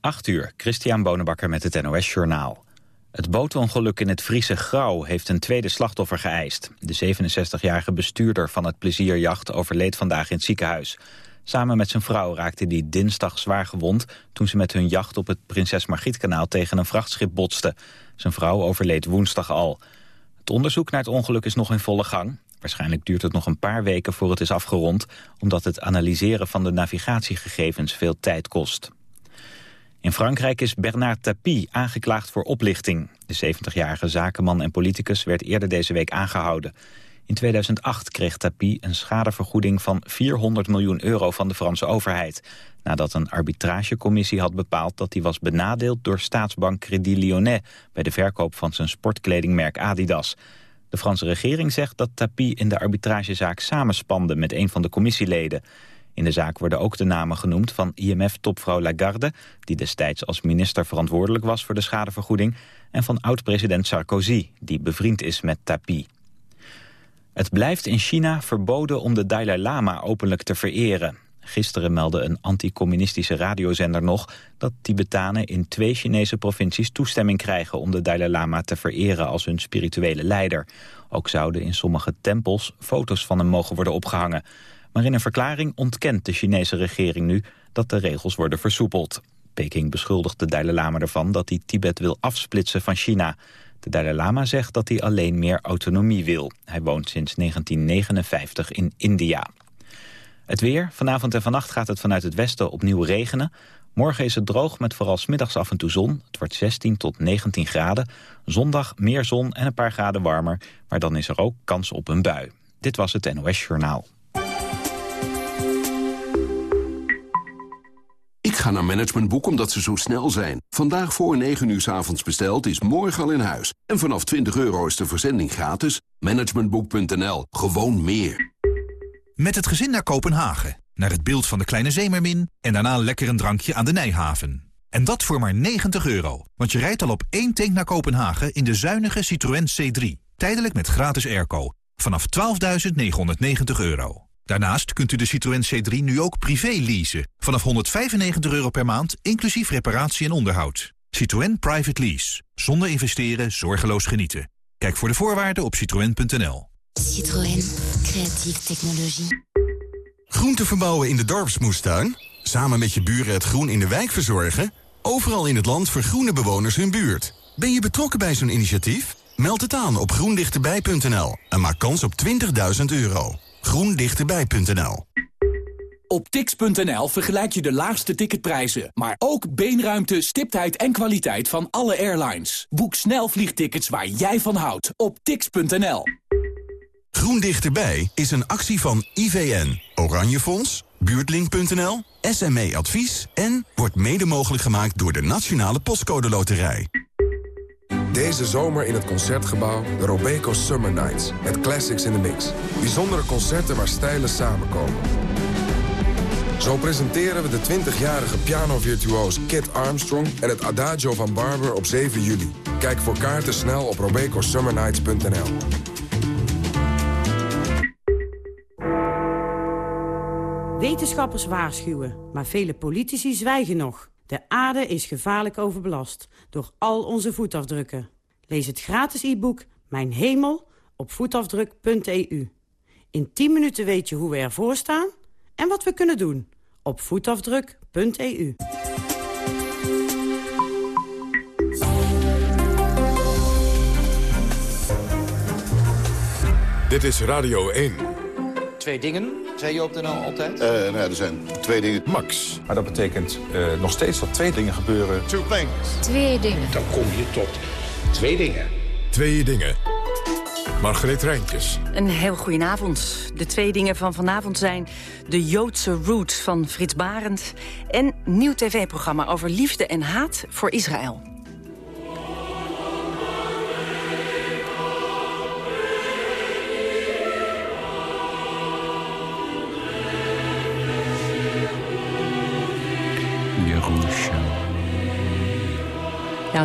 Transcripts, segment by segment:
8 uur, Christian Bonenbakker met het NOS Journaal. Het bootongeluk in het Friese Grauw heeft een tweede slachtoffer geëist. De 67-jarige bestuurder van het plezierjacht overleed vandaag in het ziekenhuis. Samen met zijn vrouw raakte hij dinsdag zwaar gewond... toen ze met hun jacht op het Prinses Margrietkanaal tegen een vrachtschip botsten. Zijn vrouw overleed woensdag al. Het onderzoek naar het ongeluk is nog in volle gang. Waarschijnlijk duurt het nog een paar weken voor het is afgerond... omdat het analyseren van de navigatiegegevens veel tijd kost. In Frankrijk is Bernard Tapie aangeklaagd voor oplichting. De 70-jarige zakenman en politicus werd eerder deze week aangehouden. In 2008 kreeg Tapie een schadevergoeding van 400 miljoen euro van de Franse overheid. Nadat een arbitragecommissie had bepaald dat hij was benadeeld door staatsbank Crédit Lyonnais bij de verkoop van zijn sportkledingmerk Adidas. De Franse regering zegt dat Tapie in de arbitragezaak samenspande met een van de commissieleden. In de zaak worden ook de namen genoemd van IMF-topvrouw Lagarde... die destijds als minister verantwoordelijk was voor de schadevergoeding... en van oud-president Sarkozy, die bevriend is met Tapie. Het blijft in China verboden om de Dalai Lama openlijk te vereren. Gisteren meldde een anticommunistische radiozender nog... dat Tibetanen in twee Chinese provincies toestemming krijgen... om de Dalai Lama te vereren als hun spirituele leider. Ook zouden in sommige tempels foto's van hem mogen worden opgehangen. Maar in een verklaring ontkent de Chinese regering nu dat de regels worden versoepeld. Peking beschuldigt de Dalai Lama ervan dat hij Tibet wil afsplitsen van China. De Dalai Lama zegt dat hij alleen meer autonomie wil. Hij woont sinds 1959 in India. Het weer. Vanavond en vannacht gaat het vanuit het westen opnieuw regenen. Morgen is het droog met vooral smiddags af en toe zon. Het wordt 16 tot 19 graden. Zondag meer zon en een paar graden warmer. Maar dan is er ook kans op een bui. Dit was het NOS Journaal. Ik ga naar Managementboek omdat ze zo snel zijn. Vandaag voor 9 uur s avonds besteld is morgen al in huis. En vanaf 20 euro is de verzending gratis. Managementboek.nl. Gewoon meer. Met het gezin naar Kopenhagen. Naar het beeld van de kleine zeemermin. En daarna lekker een drankje aan de Nijhaven. En dat voor maar 90 euro. Want je rijdt al op één tank naar Kopenhagen in de zuinige Citroën C3. Tijdelijk met gratis airco. Vanaf 12.990 euro. Daarnaast kunt u de Citroën C3 nu ook privé leasen. Vanaf 195 euro per maand, inclusief reparatie en onderhoud. Citroën Private Lease. Zonder investeren, zorgeloos genieten. Kijk voor de voorwaarden op citroën.nl. Citroën. Creatieve technologie. Groente verbouwen in de dorpsmoestuin? Samen met je buren het groen in de wijk verzorgen? Overal in het land vergroenen bewoners hun buurt. Ben je betrokken bij zo'n initiatief? Meld het aan op groendichterbij.nl en maak kans op 20.000 euro groendichterbij.nl Op tix.nl vergelijk je de laagste ticketprijzen, maar ook beenruimte, stiptheid en kwaliteit van alle airlines. Boek snel vliegtickets waar jij van houdt op tix.nl. Groen Dichterbij is een actie van IVN, Oranjefonds, Buurtlink.nl, SME Advies en wordt mede mogelijk gemaakt door de Nationale Postcode Loterij. Deze zomer in het Concertgebouw de Robeco Summer Nights. Met classics in the mix. Bijzondere concerten waar stijlen samenkomen. Zo presenteren we de 20-jarige pianovirtuoos Kit Armstrong... en het Adagio van Barber op 7 juli. Kijk voor kaarten snel op robecosummernights.nl. Wetenschappers waarschuwen, maar vele politici zwijgen nog. De aarde is gevaarlijk overbelast door al onze voetafdrukken. Lees het gratis e-book Mijn Hemel op voetafdruk.eu. In 10 minuten weet je hoe we ervoor staan en wat we kunnen doen op voetafdruk.eu. Dit is Radio 1. Twee dingen, zei je op de NL altijd? Uh, nou ja, er zijn twee dingen. Max. Maar dat betekent uh, nog steeds dat twee dingen gebeuren. Two things. Twee dingen. Dan kom je tot twee dingen. Twee dingen. Margreet Rijntjes. Een heel goedenavond. De twee dingen van vanavond zijn de Joodse roots van Frits Barend... en nieuw tv-programma over liefde en haat voor Israël.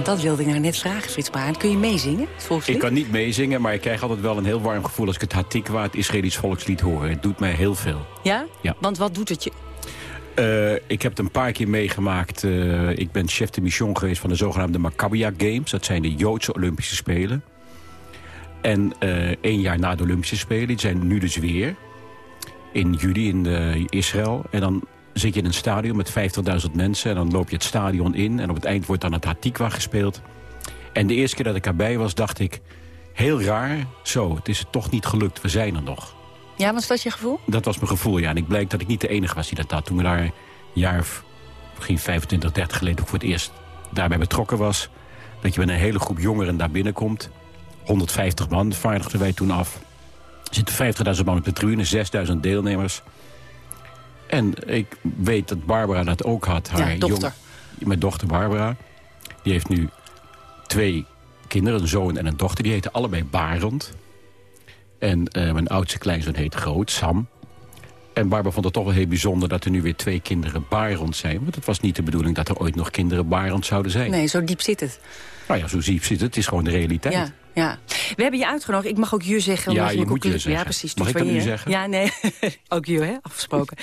Dat wilde ik nou net vragen, Frits Barend. Kun je meezingen, Ik kan niet meezingen, maar ik krijg altijd wel een heel warm gevoel... als ik het Hatikwa, het Israëlisch volkslied, hoor. Het doet mij heel veel. Ja? Ja. Want wat doet het je? Uh, ik heb het een paar keer meegemaakt. Uh, ik ben chef de mission geweest van de zogenaamde Maccabia Games. Dat zijn de Joodse Olympische Spelen. En uh, één jaar na de Olympische Spelen, die zijn nu dus weer. In juli in Israël. En dan zit je in een stadion met 50.000 mensen. En dan loop je het stadion in. En op het eind wordt dan het Hatikwa gespeeld. En de eerste keer dat ik erbij was, dacht ik... Heel raar, zo, het is toch niet gelukt, we zijn er nog. Ja, was dat je gevoel? Dat was mijn gevoel, ja. En ik bleek dat ik niet de enige was die dat had. Toen we daar een jaar of misschien 25, 30 geleden... ook voor het eerst daarbij betrokken was... dat je met een hele groep jongeren daar binnenkomt. 150 man vaardigden wij toen af. Er zitten 50.000 man op de tribune, 6.000 deelnemers. En ik weet dat Barbara dat ook had. Haar ja, dochter. Jong, mijn dochter Barbara. Die heeft nu twee kinderen, een zoon en een dochter. Die heten allebei Barend. En uh, mijn oudste kleinzoon heet Groot, Sam. En Barbara vond het toch wel heel bijzonder dat er nu weer twee kinderen Barend zijn. Want het was niet de bedoeling dat er ooit nog kinderen Barend zouden zijn. Nee, zo diep zit het. Nou ja, zo diep zit het. Het is gewoon de realiteit. Ja. Ja, we hebben je uitgenodigd. Ik mag ook je zeggen. Ja, je moet je zeggen. Ja, precies. Mag ik dat nu zeggen? Ja, nee. ook je, hè? Afgesproken.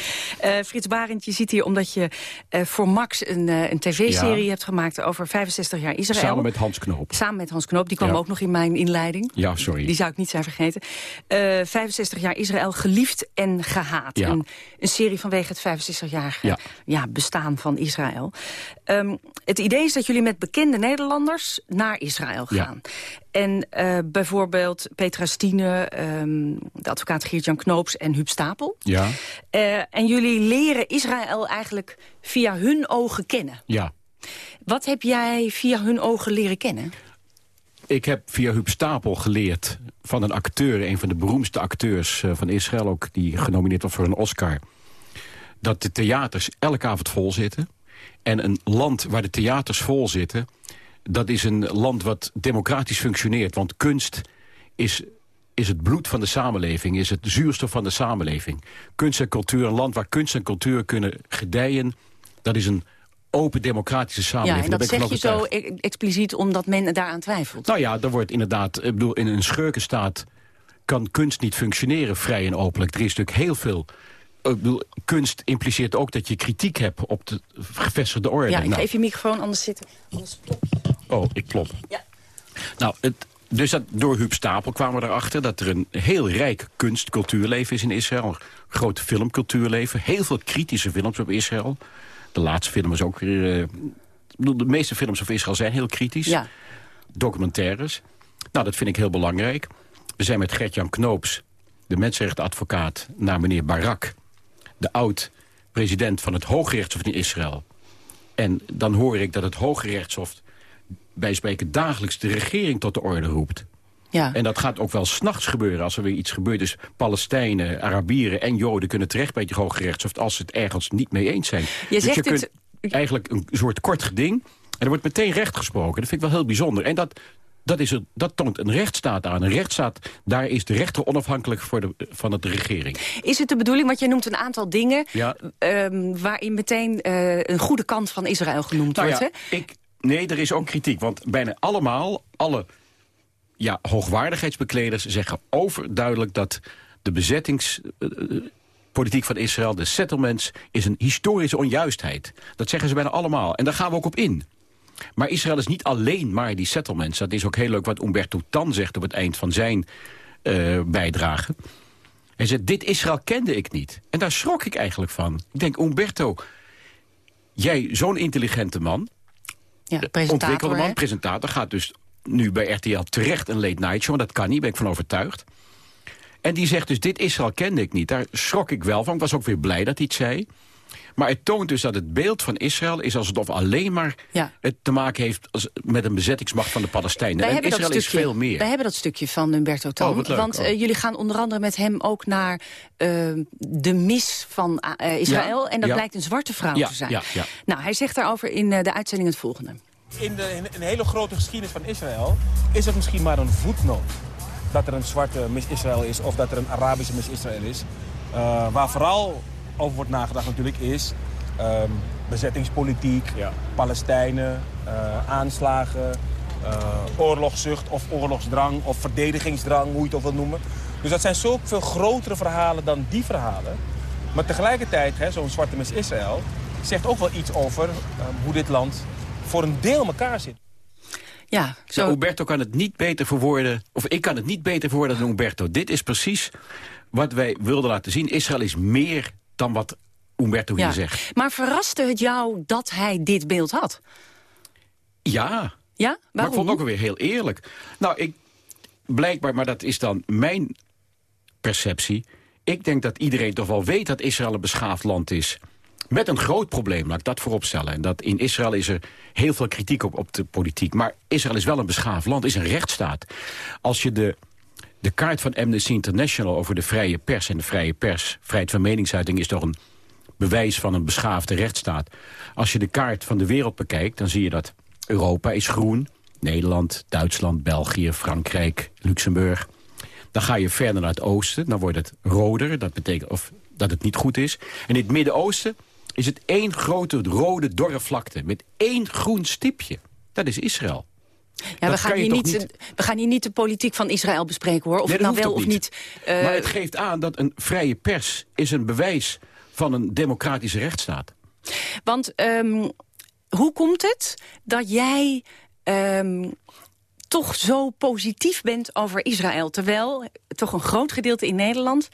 uh, Frits Barend, je zit hier omdat je uh, voor Max een, uh, een tv-serie ja. hebt gemaakt over 65 jaar Israël. Samen met Hans Knoop. Samen met Hans Knoop. Die kwam ja. ook nog in mijn inleiding. Ja, sorry. Die zou ik niet zijn vergeten. 65 jaar Israël, geliefd en gehaat. Ja. Een, een serie vanwege het 65-jarige ja. ja. bestaan van Israël. Um, het idee is dat jullie met bekende Nederlanders naar Israël gaan. En uh, bijvoorbeeld Petra Stine, um, de advocaat Geert-Jan Knoops en Huub Stapel. Ja. Uh, en jullie leren Israël eigenlijk via hun ogen kennen. Ja. Wat heb jij via hun ogen leren kennen? Ik heb via Huub Stapel geleerd van een acteur... een van de beroemdste acteurs uh, van Israël... ook die genomineerd was voor een Oscar... dat de theaters elke avond vol zitten. En een land waar de theaters vol zitten dat is een land wat democratisch functioneert. Want kunst is, is het bloed van de samenleving, is het zuurstof van de samenleving. Kunst en cultuur, een land waar kunst en cultuur kunnen gedijen... dat is een open democratische samenleving. Ja, en dat zeg je zo e- expliciet omdat men daaraan twijfelt. Nou ja, er wordt inderdaad, ik bedoel, in een schurkenstaat kan kunst niet functioneren vrij en openlijk. Er is natuurlijk heel veel ik bedoel, kunst impliceert ook dat je kritiek hebt op de gevestigde orde. Ja, ik nou. geef je microfoon, anders zitten. Anders plop Oh, ik klop. Ja. Nou, het, dus dat, door Huub Stapel kwamen we erachter dat er een heel rijk kunst-cultuurleven is in Israël. Een groot filmcultuurleven. Heel veel kritische films op Israël. De laatste film is ook weer... Uh, de meeste films over Israël zijn heel kritisch. Ja. Documentaires. Nou, dat vind ik heel belangrijk. We zijn met Gert-Jan Knoops, de mensenrechtenadvocaat... naar meneer Barak, de oud-president van het Hooggerechtshof in Israël. En dan hoor ik dat het Hooggerechtshof bij spreken dagelijks de regering tot de orde roept. Ja. En dat gaat ook wel s'nachts gebeuren als er weer iets gebeurt. Dus Palestijnen, Arabieren en Joden kunnen terecht bij het Hoge Rechtshof... als ze het ergens niet mee eens zijn. Je dus zegt je dit... kunt eigenlijk een soort kort geding... en er wordt meteen recht gesproken. Dat vind ik wel heel bijzonder. En dat, dat, is een, dat toont een rechtsstaat aan. Een rechtsstaat, daar is de rechter onafhankelijk voor de, van de regering. Is het de bedoeling, want jij noemt een aantal dingen... Ja. Um, waarin meteen uh, een goede kant van Israël genoemd nou wordt, ja, hè? Ik, nee, er is ook kritiek. Want bijna allemaal, alle ja, hoogwaardigheidsbekleders zeggen overduidelijk... dat de bezettingspolitiek van Israël, de settlements... is een historische onjuistheid. Dat zeggen ze bijna allemaal. En daar gaan we ook op in. Maar Israël is niet alleen maar die settlements. Dat is ook heel leuk wat Umberto Tan zegt op het eind van zijn uh, bijdrage. Hij zegt, dit Israël kende ik niet. En daar schrok ik eigenlijk van. Ik denk, Umberto, jij zo'n intelligente man... Ja, presentator, ontwikkelde man, hè? presentator... gaat dus nu bij RTL terecht een late night show. Dat kan niet, ben ik van overtuigd. En die zegt dus, dit Israël kende ik niet. Daar schrok ik wel van. Ik was ook weer blij dat hij het zei. Maar het toont dus dat het beeld van Israël is alsof alleen maar ja. het te maken heeft als, met een bezettingsmacht van de Palestijnen. Wij en Israël is veel meer. Wij hebben dat stukje van Humberto Tan. Oh, want uh, Oh. jullie gaan onder andere met hem ook naar uh, de mis van uh, Israël. Ja, En dat ja. blijkt een zwarte vrouw Ja, te zijn. ja, ja. Nou, hij zegt daarover in uh, de uitzending het volgende. In, de, in een hele grote geschiedenis van Israël is het misschien maar een voetnoot. Dat er een zwarte mis-Israël is of dat er een Arabische mis-Israël is. Uh, waar vooral over wordt nagedacht natuurlijk is um, bezettingspolitiek, Palestijnen, uh, aanslagen, uh, oorlogszucht of oorlogsdrang of verdedigingsdrang, hoe je het ook wil noemen. Dus dat zijn zoveel grotere verhalen dan die verhalen. Maar tegelijkertijd, zo'n zwarte mis Israël... zegt ook wel iets over ehm, hoe dit land voor een deel elkaar zit. Ja, zo... Nou, Umberto kan het niet beter verwoorden... of ik kan het niet beter verwoorden dan Umberto. Dit is precies wat wij wilden laten zien. Israël is meer dan wat Umberto hier zegt. Maar verraste het jou dat hij dit beeld had? Ja. Ja? Waarom? Maar ik vond het ook weer heel eerlijk. Nou, ik, blijkbaar, maar dat is dan mijn perceptie... ik denk dat iedereen toch wel weet dat Israël een beschaafd land is... Met een groot probleem, laat ik dat vooropstellen. En dat in Israël is er heel veel kritiek op, op de politiek. Maar Israël is wel een beschaafd land, is een rechtsstaat. Als je de, de kaart van Amnesty International over de vrije pers... en de vrije pers, vrijheid van meningsuiting... is toch een bewijs van een beschaafde rechtsstaat. Als je de kaart van de wereld bekijkt, dan zie je dat Europa is groen. Nederland, Duitsland, België, Frankrijk, Luxemburg. Dan ga je verder naar het oosten, dan wordt het roder. Dat betekent of dat het niet goed is. En in het Midden-Oosten is het één grote rode dorre vlakte... met één groen stipje. Dat is Israël. Ja, we gaan, hier niet, we gaan hier niet de politiek van Israël bespreken, hoor. Of het nou wel of niet. Uh... Maar het geeft aan dat een vrije pers is een bewijs van een democratische rechtsstaat. Want um, hoe komt het dat jij um, toch zo positief bent over Israël... terwijl toch een groot gedeelte in Nederland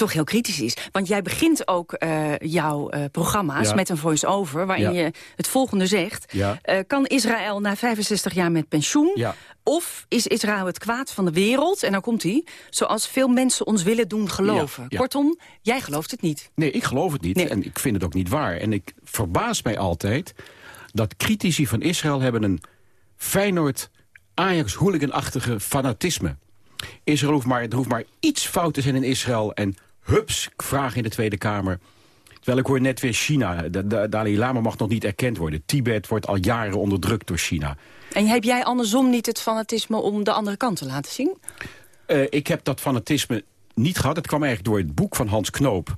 toch heel kritisch is. Want jij begint ook uh, jouw uh, programma's met een voice-over... waarin je het volgende zegt. Uh, kan Israël na 65 jaar met pensioen? Of is Israël het kwaad van de wereld? En dan komt hij, zoals veel mensen ons willen doen geloven. Kortom, jij gelooft het niet. Nee, ik geloof het niet. En ik vind het ook niet waar. En ik verbaas mij altijd dat critici van Israël hebben een Feyenoord... Ajax-hooliganachtige fanatisme. Israël hoeft maar, er hoeft maar iets fout te zijn in Israël... en hups, vraag in de Tweede Kamer. Terwijl ik hoor net weer China. De, Dalai Lama mag nog niet erkend worden. Tibet wordt al jaren onderdrukt door China. En heb jij andersom niet het fanatisme om de andere kant te laten zien? Uh, ik heb dat fanatisme niet gehad. Het kwam eigenlijk door het boek van Hans Knoop.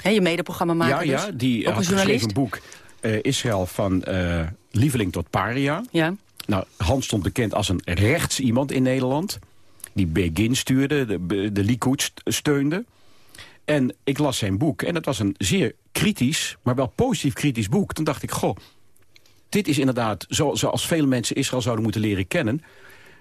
He, je medeprogramma maken Ja, ja die had geschreven een boek uh, Israël van uh, lieveling tot paria. Ja. Nou, Hans stond bekend als een rechts iemand in Nederland. Die Begin stuurde, de, de Likud steunde. En ik las zijn boek en het was een zeer kritisch, maar wel positief kritisch boek. Toen dacht ik, goh, dit is inderdaad zoals vele mensen Israël zouden moeten leren kennen.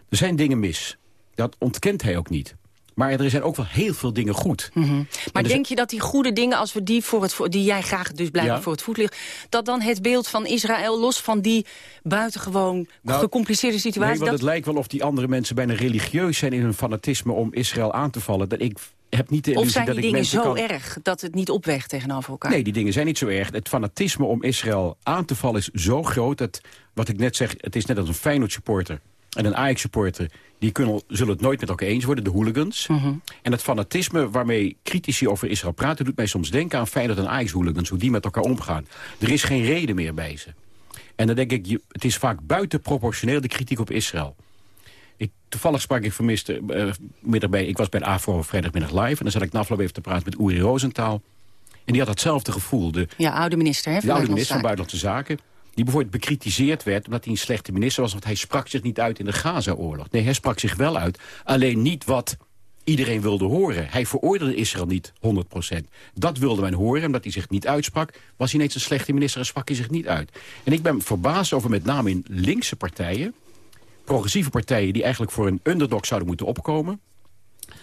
Er zijn dingen mis. Dat ontkent hij ook niet. Maar er zijn ook wel heel veel dingen goed. Mhm. Maar denk je dat die goede dingen, als we die, voor het, die jij graag dus blijven voor het voet ligt... dat dan het beeld van Israël, los van die buitengewoon nou, gecompliceerde situatie... Nee, want dat... het lijkt wel of die andere mensen bijna religieus zijn in hun fanatisme... om Israël aan te vallen. Dat ik heb niet de illusie of zijn die dat dingen zo erg dat het niet opweegt tegenover elkaar? Nee, die dingen zijn niet zo erg. Het fanatisme om Israël aan te vallen is zo groot... dat, wat ik net zeg, het is net als een Feyenoord supporter en een Ajax-supporter... die kunnen, zullen het nooit met elkaar eens worden, de hooligans. Mhm. En het fanatisme waarmee critici over Israël praten... doet mij soms denken aan Feyenoord en Ajax-hooligans... hoe die met elkaar omgaan. Er is geen reden meer bij ze. En dan denk ik, het is vaak buitenproportioneel de kritiek op Israël. Ik, toevallig sprak ik vermiste uh, middag bij... ik was bij de AFRO vrijdagmiddag live... en dan zat ik na afloop even te praten met Uri Rosenthal. En die had hetzelfde gevoel. De, ja, oude minister, hè, De oude minister van Buitenlandse Zaken die bijvoorbeeld bekritiseerd werd... omdat hij een slechte minister was, want hij sprak zich niet uit in de Gaza-oorlog. Nee, hij sprak zich wel uit. Alleen niet wat iedereen wilde horen. Hij veroordeelde Israël niet 100%. Dat wilde men horen, omdat hij zich niet uitsprak... was hij ineens een slechte minister en sprak hij zich niet uit. En ik ben verbaasd over met name in linkse partijen... progressieve partijen die eigenlijk voor een underdog zouden moeten opkomen...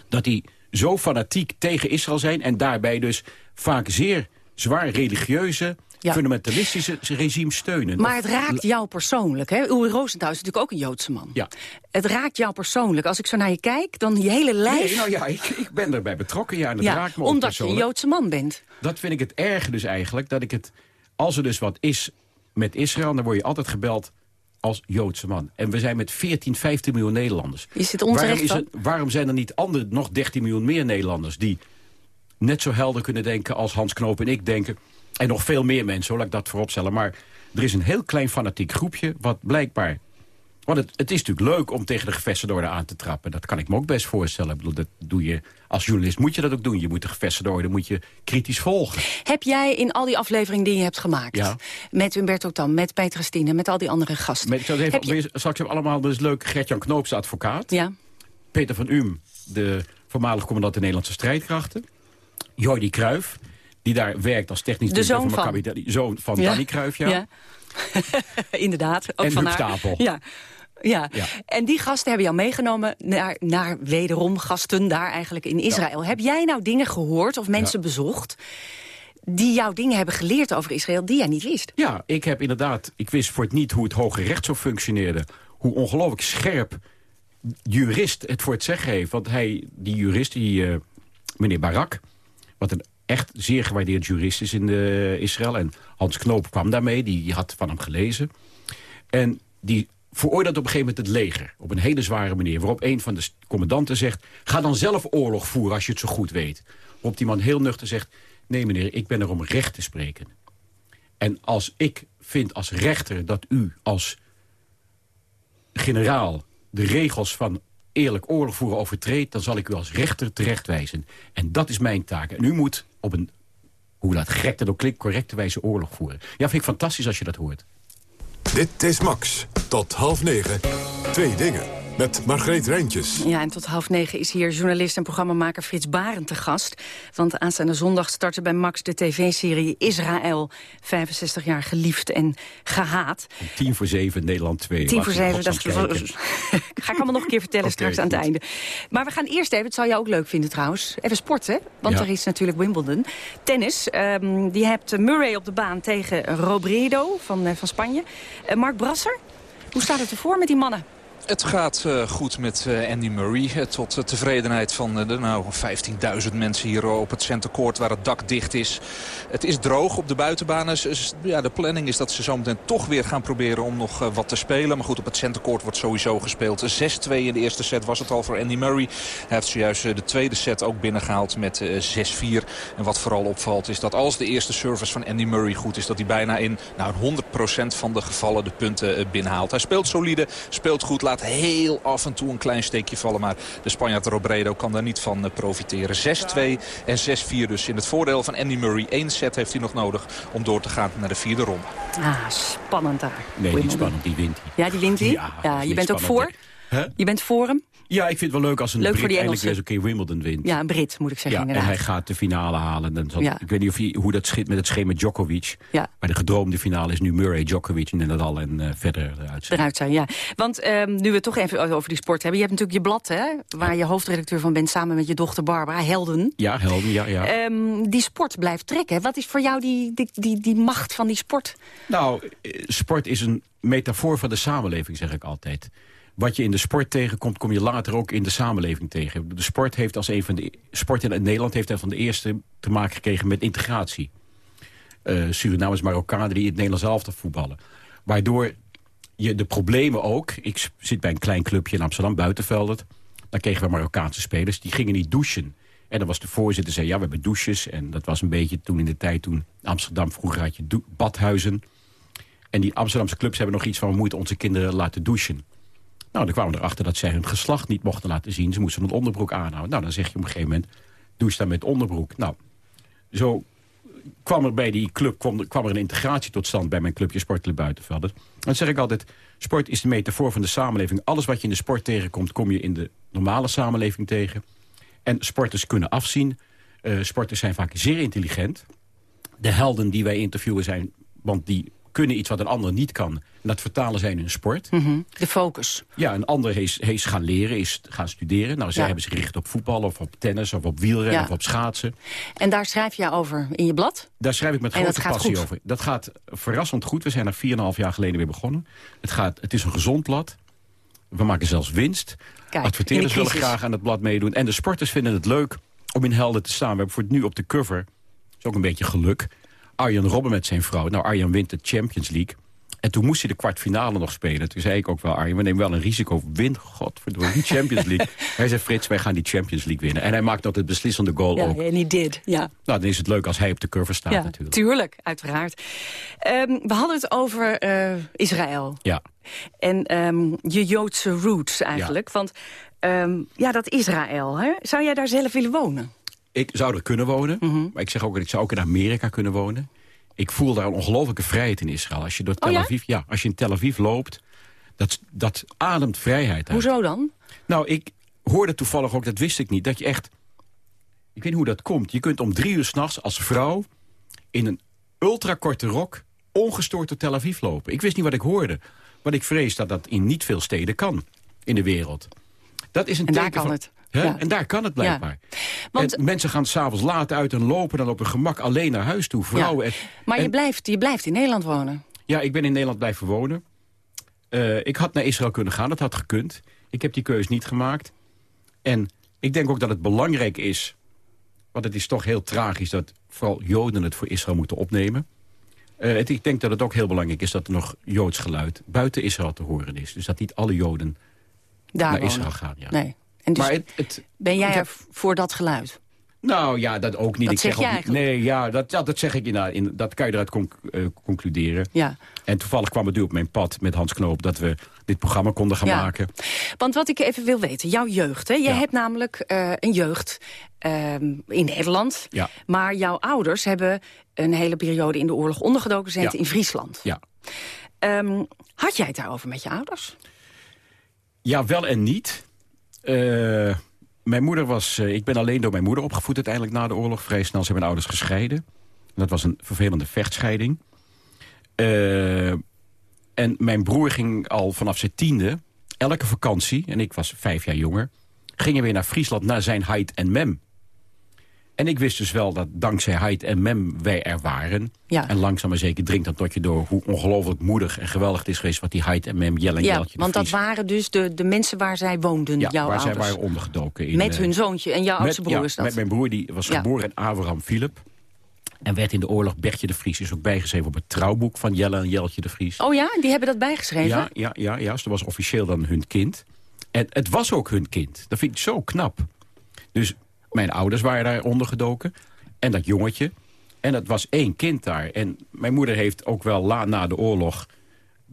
dat die zo fanatiek tegen Israël zijn... en daarbij dus vaak zeer zwaar religieuze fundamentalistische regime steunen. Maar het raakt jou persoonlijk. Hè? Uri Rosenthal is natuurlijk ook een Joodse man. Ja. Het raakt jou persoonlijk. Als ik zo naar je kijk, dan je hele lijf... Nee, nou ja, ik, ik ben erbij betrokken. Ja, en het raakt me omdat je een Joodse man bent. Dat vind ik het erge dus eigenlijk. Dat ik het, als er dus wat is met Israël, dan word je altijd gebeld als Joodse man. En we zijn met 14, 15 miljoen Nederlanders. Is het onterecht waarom, is het, waarom zijn er niet andere, nog 13 miljoen meer Nederlanders... die net zo helder kunnen denken als Hans Knoop en ik denken... En nog veel meer mensen, laat ik dat vooropstellen. Maar er is een heel klein fanatiek groepje wat blijkbaar... Want het, het is natuurlijk leuk om tegen de gevestigde aan te trappen. Dat kan ik me ook best voorstellen. Ik bedoel, dat doe je, als journalist moet je dat ook doen. Je moet de gevestigde moet je kritisch volgen. Heb jij in al die afleveringen die je hebt gemaakt... Ja. met Humberto Tam, met Petra Stine, met al die andere gasten... Met, even, heb je... Straks hebben allemaal dus leuk Gertjan Knoops, advocaat. Ja. Peter van Um, de voormalig commandant de Nederlandse strijdkrachten. Jordi Kruijf, Die daar werkt als technisch De directeur van. Maccabi. De zoon van Ja. Danny Cruijff, ja. Ja. Inderdaad. Ook En van Huub. Stapel. Ja. Ja. Ja. en die gasten hebben jou meegenomen naar, naar wederom gasten daar eigenlijk in Israël. Heb jij nou dingen gehoord of mensen bezocht die jou dingen hebben geleerd over Israël die jij niet wist? Ja, ik heb inderdaad... Ik wist voor het niet hoe het Hoge Rechtshof functioneerde. Hoe ongelooflijk scherp jurist het voor het zeggen heeft. Want hij, die jurist, die, eh, meneer Barak... wat een echt zeer gewaardeerd jurist is in de Israël... en Hans Knoop kwam daarmee, die had van hem gelezen. En die veroordeelt op een gegeven moment het leger. Op een hele zware manier. Waarop een van de commandanten zegt... ga dan zelf oorlog voeren als je het zo goed weet. Waarop die man heel nuchter zegt... nee meneer, ik ben er om recht te spreken. En als ik vind als rechter dat u als generaal... de regels van eerlijk oorlog voeren overtreedt... dan zal ik u als rechter terechtwijzen. En dat is mijn taak. En u moet op een, hoe dat gek dat ook klinkt... correcte wijze oorlog voeren. Ja, vind ik fantastisch als je dat hoort. Dit is Max. Tot half negen. Twee dingen. Met Margreet Rijntjes. Ja, en tot half negen is hier journalist en programmamaker Frits Barend te gast. Want aanstaande zondag startte bij Max de tv-serie Israël. 65 jaar geliefd en gehaat. Om tien voor zeven, Nederland 2. Tien voor zeven, dat is... ga ik allemaal nog een keer vertellen straks aan het einde. Maar we gaan eerst even, het zal jou ook leuk vinden trouwens, even sporten. Want Ja. er is natuurlijk Wimbledon. Tennis, ehm, die hebt Murray op de baan tegen Robredo van, eh, van Spanje. Eh, Mark Brasser, hoe staat het ervoor met die mannen? Het gaat eh, goed met eh, Andy Murray. Eh, tot de tevredenheid van de nou, 15.000 mensen hier op het Center Court waar het dak dicht is. Het is droog op de buitenbanen. Ja, de planning is dat ze zometeen toch weer gaan proberen om nog wat te spelen. Maar goed, op het Center Court wordt sowieso gespeeld. 6-2 in de eerste set was het al voor Andy Murray. Hij heeft zojuist de tweede set ook binnengehaald met eh, 6-4. En wat vooral opvalt is dat als de eerste service van Andy Murray goed is... dat hij bijna in nou, 100% van de gevallen de punten binnenhaalt. Hij speelt solide, speelt goed, laat heel af en toe een klein steekje vallen. Maar de Spanjaard Robredo kan daar niet van eh, profiteren. 6-2 en 6-4 dus in het voordeel van Andy Murray. Eén set heeft hij nog nodig om door te gaan naar de vierde ronde. Ah, spannend daar. Nee, niet spannend, die wint hij. Ja, die wint hij? Ja, je bent ook voor? Je bent voor hem? Ja, ik vind het wel leuk als een Leuk Brit voor die eindelijk weer eens een keer Wimbledon wint. Ja, een Brit moet ik zeggen Ja, en inderdaad. hij gaat de finale halen. Dan Ja. Ik weet niet of hij, hoe dat schiet met het schema Djokovic. Ja. Maar de gedroomde finale is nu Murray, Djokovic en Nadal en eh, verder eruit. zijn. eruit zijn, ja. Want ehm, nu we het toch even over die sport hebben. Je hebt natuurlijk je blad, hè, waar je hoofdredacteur van bent... samen met je dochter Barbara, Helden. Ja, helder, ja, ja. Ehm, die sport blijft trekken. Wat is voor jou die, die, die, die macht van die sport? Nou, eh, sport is een metafoor van de samenleving, zeg ik altijd. Wat je in de sport tegenkomt, kom je later ook in de samenleving tegen. De sport heeft als een van de sport in Nederland heeft een van de eerste te maken gekregen met integratie. Eh Surinamers, Marokkanen die in het Nederlands elftal voetballen. Waardoor je de problemen ook... Ik zit bij een klein clubje in Amsterdam, Buitenveldert. Dan kregen we Marokkaanse spelers, die gingen niet douchen. En dan was de voorzitter, zei ja, we hebben douches. En dat was een beetje toen in de tijd toen Amsterdam... vroeger had je badhuizen. En die Amsterdamse clubs hebben nog iets van... we moeten onze kinderen laten douchen. Nou, dan kwamen we erachter dat zij hun geslacht niet mochten laten zien. Ze moesten een onderbroek aanhouden. Nou, dan zeg je op een gegeven moment... douche dan met onderbroek. Nou, zo kwam er bij die club kwam, er- een integratie tot stand... bij mijn clubje Sportclub Buitenvelden. En dan zeg ik altijd... sport is de metafoor van de samenleving. Alles wat je in de sport tegenkomt... kom je in de normale samenleving tegen. En sporters kunnen afzien. Eh, sporters zijn vaak zeer intelligent. De helden die wij interviewen zijn... want die kunnen iets wat een ander niet kan. En dat vertalen zij in hun sport. De focus. Ja, een ander is, is gaan leren, is gaan studeren. Nou, zij Ja. hebben zich gericht op voetbal of op tennis of op wielrennen Ja. of op schaatsen. En daar schrijf je over in je blad? Daar schrijf ik met grote passie goed. over. Dat gaat verrassend goed. We zijn er 4,5 jaar geleden weer begonnen. Het, gaat, het is een gezond blad. We maken zelfs winst. Kijk, Adverteerders willen graag aan het blad meedoen. En de sporters vinden het leuk om in helden te staan. We hebben voor het nu op de cover, dat is ook een beetje geluk... Arjen Robben met zijn vrouw. Nou, Arjen wint de Champions League. En toen moest hij de kwartfinale nog spelen. Toen zei ik ook wel, Arjen, we nemen wel een risico. Win, godverdomme, die Champions League. hij zei, Frits, wij gaan die Champions League winnen. En hij maakt dat het beslissende goal Ja, ook. en die did, ja. Nou, dan is het leuk als hij op de cover staat ja, natuurlijk. tuurlijk, uiteraard. Ehm, we hadden het over eh, Israël. Ja. En ehm, je Joodse roots eigenlijk. Want ehm, ja, dat Israël, hè? zou jij daar zelf willen wonen? Ik zou er kunnen wonen, Mhm. maar ik zeg ook dat ik zou ook in Amerika kunnen wonen. Ik voel daar een ongelofelijke vrijheid in Israël. Als je door Tel Oh ja? Aviv, ja? als je in Tel Aviv loopt, dat, dat ademt vrijheid uit. Hoezo dan? Nou, ik hoorde toevallig ook, dat wist ik niet, dat je echt Ik weet niet hoe dat komt. Je kunt om drie uur s'nachts als vrouw... in een ultrakorte rok ongestoord door Tel Aviv lopen. Ik wist niet wat ik hoorde. Maar ik vrees dat dat in niet veel steden kan in de wereld. Dat is een en teken daar kan van, het. Hè? Ja. En daar kan het blijkbaar. Want- en mensen gaan s'avonds laat uit en lopen dan op hun gemak alleen naar huis toe. Vrouwen. en- Maar je en- blijft, je blijft in Nederland wonen. ja, ik ben in Nederland blijven wonen. Eh, ik had naar Israël kunnen gaan, dat had gekund. Ik heb die keus niet gemaakt. En ik denk ook dat het belangrijk is... want het is toch heel tragisch dat vooral Joden het voor Israël moeten opnemen. Eh, het, ik denk dat het ook heel belangrijk is dat er nog Joods geluid buiten Israël te horen is. Dus dat niet alle Joden Daar naar wonen. Israël gaan. Ja. Nee. En dus Maar het, het, ben jij er voor dat geluid? Nou ja, dat ook niet. Dat ik zeg zeg je niet- eigenlijk. Nee, ja, dat, ja, dat zeg ik in, in, dat kan je eruit conc- eh, concluderen. Ja. En toevallig kwam het nu op mijn pad met Hans Knoop... dat we dit programma konden gaan Ja. maken. Want wat ik even wil weten, jouw jeugd. Hè? Jij Ja. hebt namelijk eh, een jeugd ehm, in Nederland. Ja. Maar jouw ouders hebben een hele periode in de oorlog ondergedoken gezeten Ja. in Friesland. Ja. Ehm, had jij het daarover met je ouders? Ja, wel en niet. Eh, mijn moeder was... eh, ik ben alleen door mijn moeder opgevoed uiteindelijk na de oorlog. Vrij snel zijn mijn ouders gescheiden. Dat was een vervelende vechtscheiding. Eh, en mijn broer ging al vanaf zijn tiende... elke vakantie, en ik was vijf jaar jonger... gingen weer naar Friesland naar zijn Heid en Mem. En ik wist dus wel dat dankzij Heid en Mem wij er waren. Ja. En langzaam maar zeker drinkt dan tot je door... hoe ongelooflijk moedig en geweldig het is geweest... wat die Heid en Mem, Jelle en ja, Jeltje want dat waren dus de, de mensen waar zij woonden, ja, jouw waar ouders. zij waren ondergedoken. In, met eh, hun zoontje en jouw met- oudste broer ja, is dat? Met mijn broer, die was geboren in Abraham Philip. En werd in de oorlog Bertje de Vries. Is ook bijgeschreven op het trouwboek van Jelle en Jeltje de Vries. Oh ja, die hebben dat bijgeschreven? Ja, ja, ja, ja. Dus dat was officieel dan hun kind. En het was ook hun kind. Dat vind ik zo knap. Dus mijn ouders waren daar ondergedoken. En dat jongetje. En dat was één kind daar. En mijn moeder heeft ook wel la, na de oorlog...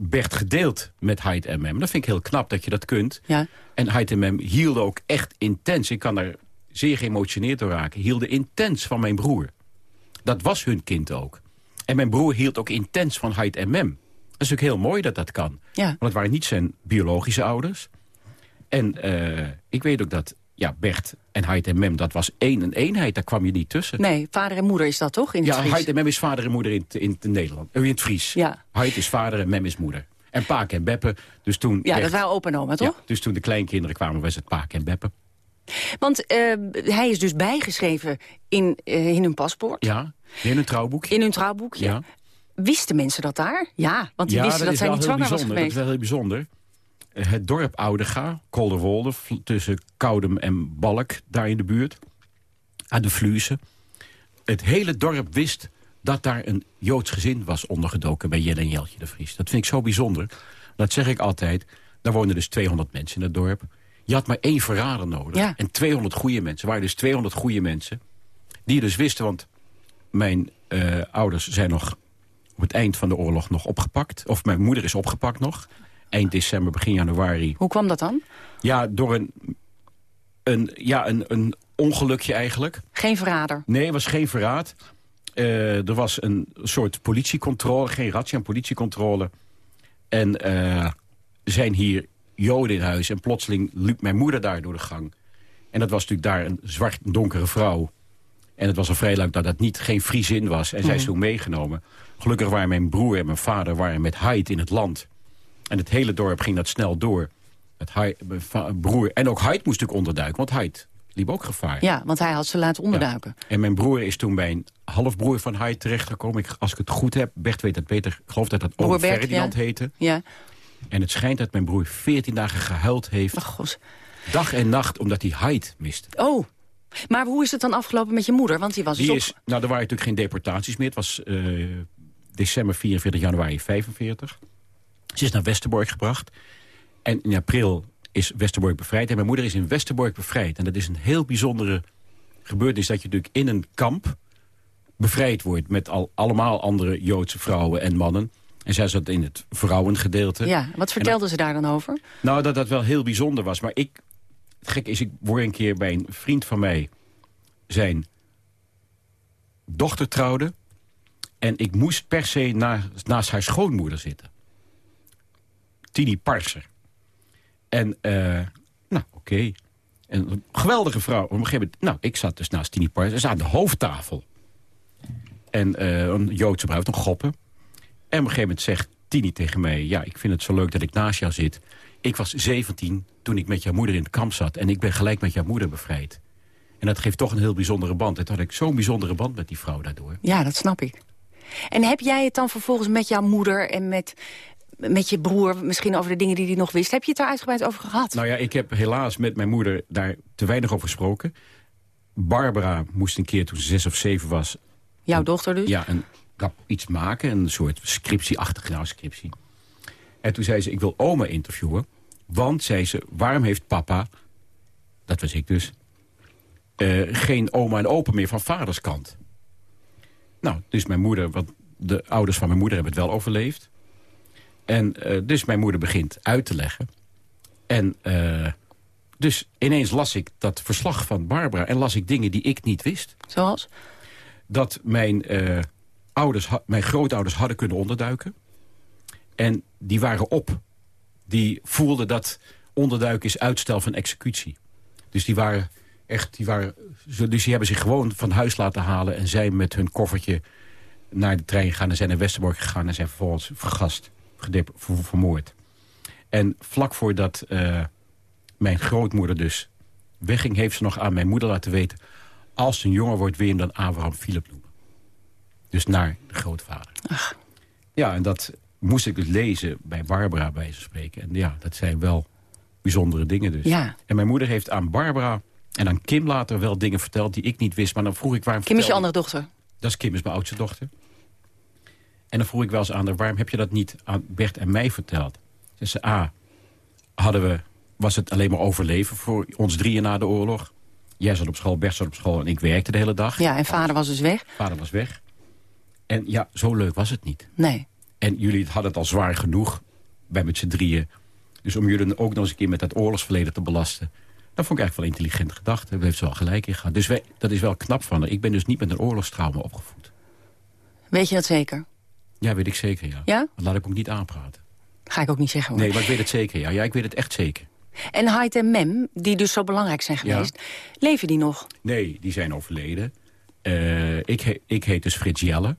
Bert gedeeld met Heid en Mem. Dat vind ik heel knap dat je dat kunt. Ja. En Heid en Mem hielden ook echt intens. Ik kan daar zeer geëmotioneerd door raken. Hielden intens van mijn broer. Dat was hun kind ook. En mijn broer hield ook intens van Heid en Mem. Dat is natuurlijk heel mooi dat dat kan. Ja. Want het waren niet zijn biologische ouders. En eh, ik weet ook dat ja, Bert en Heid en Mem, dat was één een eenheid. Daar kwam je niet tussen. Nee, vader en moeder is dat toch? In het ja? Heid en Mem is vader en moeder in, het- in, Nederland. eh, In het Fries. Ja. Heid is vader en Mem is moeder. En Paak en Beppe. Dus toen Ja, dat waren opa en oma, toch? ja, dus toen de kleinkinderen kwamen, was het Paak en Beppe. Want eh, hij is dus bijgeschreven in, eh, in hun paspoort. Ja, in een trouwboekje. In hun trouwboekje. Ja. Wisten mensen dat daar? Ja, want die ja, wisten dat, is zij niet zwanger was geweest. Dat is wel heel bijzonder. Het dorp Oudega, Kolderwolde, tussen Koudem en Balk, daar in de buurt. Aan de Vluzen. Het hele dorp wist dat daar een Joods gezin was ondergedoken bij Jelle en Jeltje de Vries. Dat vind ik zo bijzonder. Dat zeg ik altijd. Daar woonden dus 200 mensen in het dorp. Je had maar één verrader nodig. Ja. En 200 goede mensen. Er waren dus 200 goede mensen. Die dus wisten, want mijn eh, ouders zijn nog op het eind van de oorlog nog opgepakt. Of mijn moeder is opgepakt nog. Eind december, begin januari. Hoe kwam dat dan? Ja, door een, een, ja, een, een ongelukje eigenlijk. Geen verrader. Nee, het was geen verraad. Eh, er was een soort politiecontrole, geen razzia, een politiecontrole. En er zijn hier joden in huis. En plotseling liep mijn moeder daar door de gang. En dat was natuurlijk daar een zwart, donkere vrouw. En het was al vrij lang dat dat niet, geen Friesin was. En zij is Mhm. toen meegenomen. Gelukkig waren mijn broer en mijn vader waren met Heid in het land. En het hele dorp ging dat snel door. Va- broer. En ook Heid moest natuurlijk onderduiken, want Heid liep ook gevaar. Ja, want hij had ze laten onderduiken. En mijn broer is toen bij een halfbroer van Heid terechtgekomen. Ik, als ik het goed heb, Bert weet dat beter. Ik geloof dat dat oom Ferdinand ja. heette. Ja. En het schijnt dat mijn broer 14 dagen gehuild heeft. Dag en nacht, omdat hij Heid mist. Oh, maar hoe is het dan afgelopen met je moeder? Want die was dus Die op... is, nou, er waren natuurlijk geen deportaties meer. Het was eh, december 44, januari 45. Ze is naar Westerbork gebracht. En in april is Westerbork bevrijd. En mijn moeder is in Westerbork bevrijd. En dat is een heel bijzondere gebeurtenis... dat je natuurlijk in een kamp bevrijd wordt... met al, allemaal andere Joodse vrouwen en mannen. En zij zat in het vrouwengedeelte. Ja, wat vertelde ze daar dan over? Nou, dat dat wel heel bijzonder was. Maar ik, het gek is, ik word een keer bij een vriend van mij... zijn dochter trouwde. En ik moest per se na, naast haar schoonmoeder zitten. Tini Parser. En, eh, nou, oké. En een geweldige vrouw. Op een gegeven moment, nou, ik zat dus naast Tini Parsons aan de hoofdtafel. En eh, een Joodse bruid, een goppen. En op een gegeven moment zegt Tini tegen mij... ja, ik vind het zo leuk dat ik naast jou zit. Ik was 17 toen ik met jouw moeder in het kamp zat... en ik ben gelijk met jouw moeder bevrijd. En dat geeft toch een heel bijzondere band. Toen had ik zo'n bijzondere band met die vrouw daardoor. Ja, dat snap ik. En heb jij het dan vervolgens met jouw moeder en met, met je broer... misschien over de dingen die hij nog wist? Heb je het daar uitgebreid over gehad? Nou ja, ik heb helaas met mijn moeder daar te weinig over gesproken. Barbara moest een keer toen ze zes of zeven was... Jouw dochter dus? Ja, een, iets maken, een soort scriptieachtige nou, scriptie. En toen zei ze, ik wil oma interviewen. Want, zei ze, waarom heeft papa, dat was ik dus... Uh, geen oma en opa meer van vaders kant? Nou, dus mijn moeder, want de ouders van mijn moeder hebben het wel overleefd. En uh, dus mijn moeder begint uit te leggen. En uh, dus ineens las ik dat verslag van Barbara... en las ik dingen die ik niet wist. Zoals? Dat mijn, ouders, mijn grootouders hadden kunnen onderduiken. En die waren op. Die voelden dat onderduiken is uitstel van executie. Dus die waren echt, die waren, dus die hebben zich gewoon van huis laten halen... en zijn met hun koffertje naar de trein gegaan... en zijn naar Westerbork gegaan en zijn vervolgens vergast, vermoord. En vlak voordat uh, mijn grootmoeder dus wegging... heeft ze nog aan mijn moeder laten weten... als een jongen wordt, wil je hem dan Abraham Philip noemen. Dus naar de grootvader. Ach. Ja, en dat moest ik dus lezen bij Barbara bij ze spreken. En ja, dat zijn wel bijzondere dingen dus. Ja. En mijn moeder heeft aan Barbara en aan Kim later wel dingen verteld die ik niet wist. Maar dan vroeg ik waarom... Kim is je andere dochter? Dat is Kim, is mijn oudste dochter. En dan vroeg ik wel eens aan haar, waarom heb je dat niet aan Bert en mij verteld? Ze zei, A, hadden we, was het alleen maar overleven voor ons drieën na de oorlog. Jij zat op school, Bert zat op school en ik werkte de hele dag. Ja, en vader was dus weg? Vader was weg. En ja, zo leuk was het niet. Nee. En jullie hadden het al zwaar genoeg, bij met z'n drieën. Dus om jullie ook nog eens een keer met dat oorlogsverleden te belasten... Dat vond ik eigenlijk wel een intelligente gedachte. Daar heeft ze wel gelijk in gehad. Dus wij, dat is wel knap van haar. Ik ben dus niet met een oorlogstrauma opgevoed. Weet je dat zeker? Ja, weet ik zeker, ja. Ja? Dat laat ik ook niet aanpraten. Ga ik ook niet zeggen, hoor. Nee, maar ik weet het zeker, ja. Ja, ik weet het echt zeker. En Haidt en Mem, die dus zo belangrijk zijn geweest, leven die nog? Nee, die zijn overleden. Uh, ik, he, ik heet dus Frits Jelle.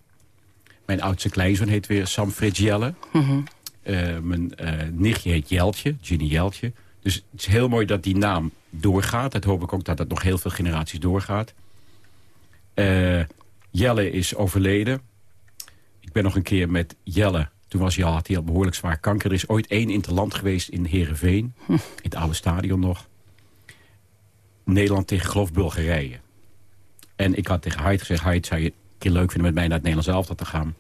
Mijn oudste kleinzoon heet weer Sam Frits Jelle. Mm uh, mijn uh, nichtje heet Jeltje, Ginny Jeltje. Dus het is heel mooi dat die naam doorgaat. Dat hoop ik ook dat dat nog heel veel generaties doorgaat. Jelle is overleden. Ik ben nog een keer met Jelle... Toen was hij al, had hij al behoorlijk zwaar kanker. Er is ooit één interland geweest in Heerenveen. Hm. In het oude stadion nog. Nederland tegen geloof Bulgarije. En ik had tegen Haidt gezegd... Haidt, zou je een keer leuk vinden met mij naar het Nederlands elftal te gaan?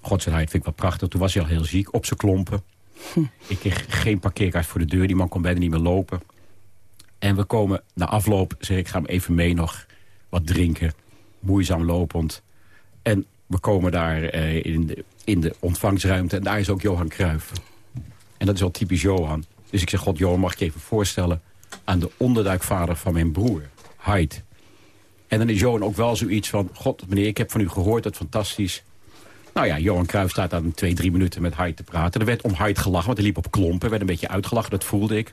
Godzijdank vind ik wel prachtig. Toen was hij al heel ziek, op zijn klompen. Hm. Ik kreeg geen parkeerkaart voor de deur. Die man kon bijna niet meer lopen. En we komen na afloop, zeg ik, ga hem even mee nog wat drinken. Moeizaam lopend. En we komen daar eh, in, de, in de ontvangstruimte. En daar is ook Johan Cruijff. En dat is al typisch Johan. Dus ik zeg, god Johan, mag ik je even voorstellen... aan de onderduikvader van mijn broer, Haidt. En dan is Johan ook wel zoiets van... God, meneer, ik heb van u gehoord, dat fantastisch. Nou ja, Johan Cruijff staat dan twee, drie minuten met Haidt te praten. Er werd om Haidt gelachen, want hij liep op klompen. werd een beetje uitgelachen, dat voelde ik.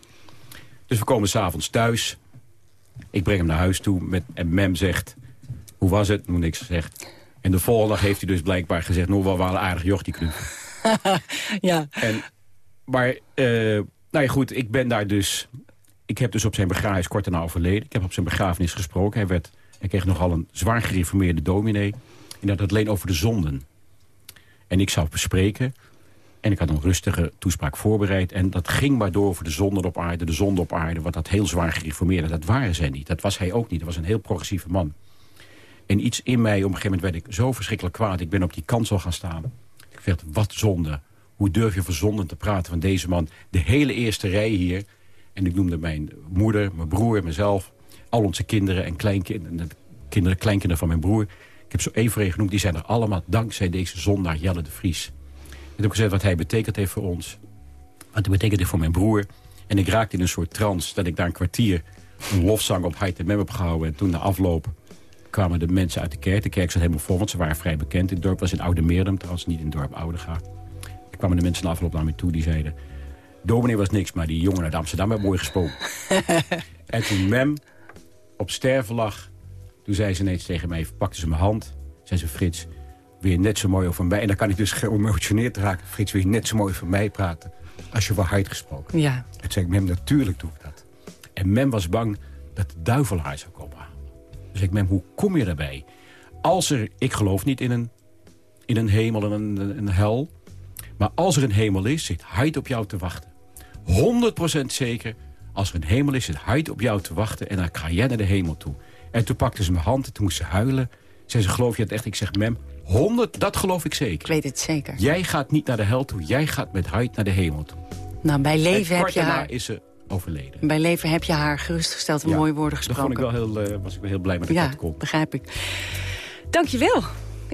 Dus we komen s'avonds thuis. Ik breng hem naar huis toe met, en Mem zegt... Hoe was het? Nog niks gezegd. En de volgende dag heeft hij dus blijkbaar gezegd... Nou, wel een aardig joch, die knuffel. ja. En, maar, uh, nou ja, goed, ik ben daar dus... Ik heb dus op zijn begrafenis kort daarna overleden. Ik heb op zijn begrafenis gesproken. Hij, werd, hij kreeg nogal een zwaar gereformeerde dominee. En dat alleen over de zonden. En ik zou bespreken. En ik had een rustige toespraak voorbereid. En dat ging maar door over de zonde op aarde, de zonde op aarde. Wat dat heel zwaar gereformeerde. Dat waren zij niet. Dat was hij ook niet. Dat was een heel progressieve man. En iets in mij, op een gegeven moment werd ik zo verschrikkelijk kwaad. Ik ben op die kansel gaan staan. Ik werd, wat zonde. Hoe durf je van zonde te praten van deze man? De hele eerste rij hier. En ik noemde mijn moeder, mijn broer, mezelf. Al onze kinderen en kleinkinderen, de kinderen, kleinkinderen van mijn broer. Ik heb zo even genoemd. Die zijn er allemaal dankzij deze zondaar Jelle de Vries. Ik heb gezegd wat hij betekend heeft voor ons. Wat hij betekent heeft voor mijn broer. En ik raakte in een soort trance dat ik daar een kwartier een lofzang op en Mem heb gehouden. En toen na afloop kwamen de mensen uit de kerk. De kerk zat helemaal vol, want ze waren vrij bekend. Het dorp was in Oude Meerdum, trouwens niet in het dorp Oudega. Er kwamen de mensen na afloop naar me toe die zeiden... Dominee was niks, maar die jongen uit Amsterdam heeft mooi gesproken. en toen Mem op sterven lag, toen zei ze ineens tegen mij, pakte ze mijn hand. Zei ze, Frits, je net zo mooi over mij... En dan kan ik dus geëmotioneerd raken. Frits, wil je net zo mooi over mij praten als je waarheid gesproken Ja. En toen zei ik, Mem, natuurlijk doe ik dat. En Mem was bang dat de duivel haar zou komen halen. Dus ik, Mem, hoe kom je daarbij? Als er, ik geloof niet in een, in een hemel en een, een hel... maar als er een hemel is, zit Heid op jou te wachten. 100% zeker, als er een hemel is, zit Heid op jou te wachten... en dan ga jij naar de hemel toe. En toen pakte ze mijn hand en toen moest ze huilen. Zei ze, geloof je het echt? Ik zeg, Mem, 100, dat geloof ik zeker. Ik weet het zeker. Jij gaat niet naar de hel toe, jij gaat met Heid naar de hemel toe. Nou, bij leven en heb je haar... is ze overleden. Bij leven heb je haar gerustgesteld en Ja, mooie woorden Daar gesproken. vond ik wel heel, eh, was ik wel heel blij met dat ja, dat begrijp ik. Dankjewel.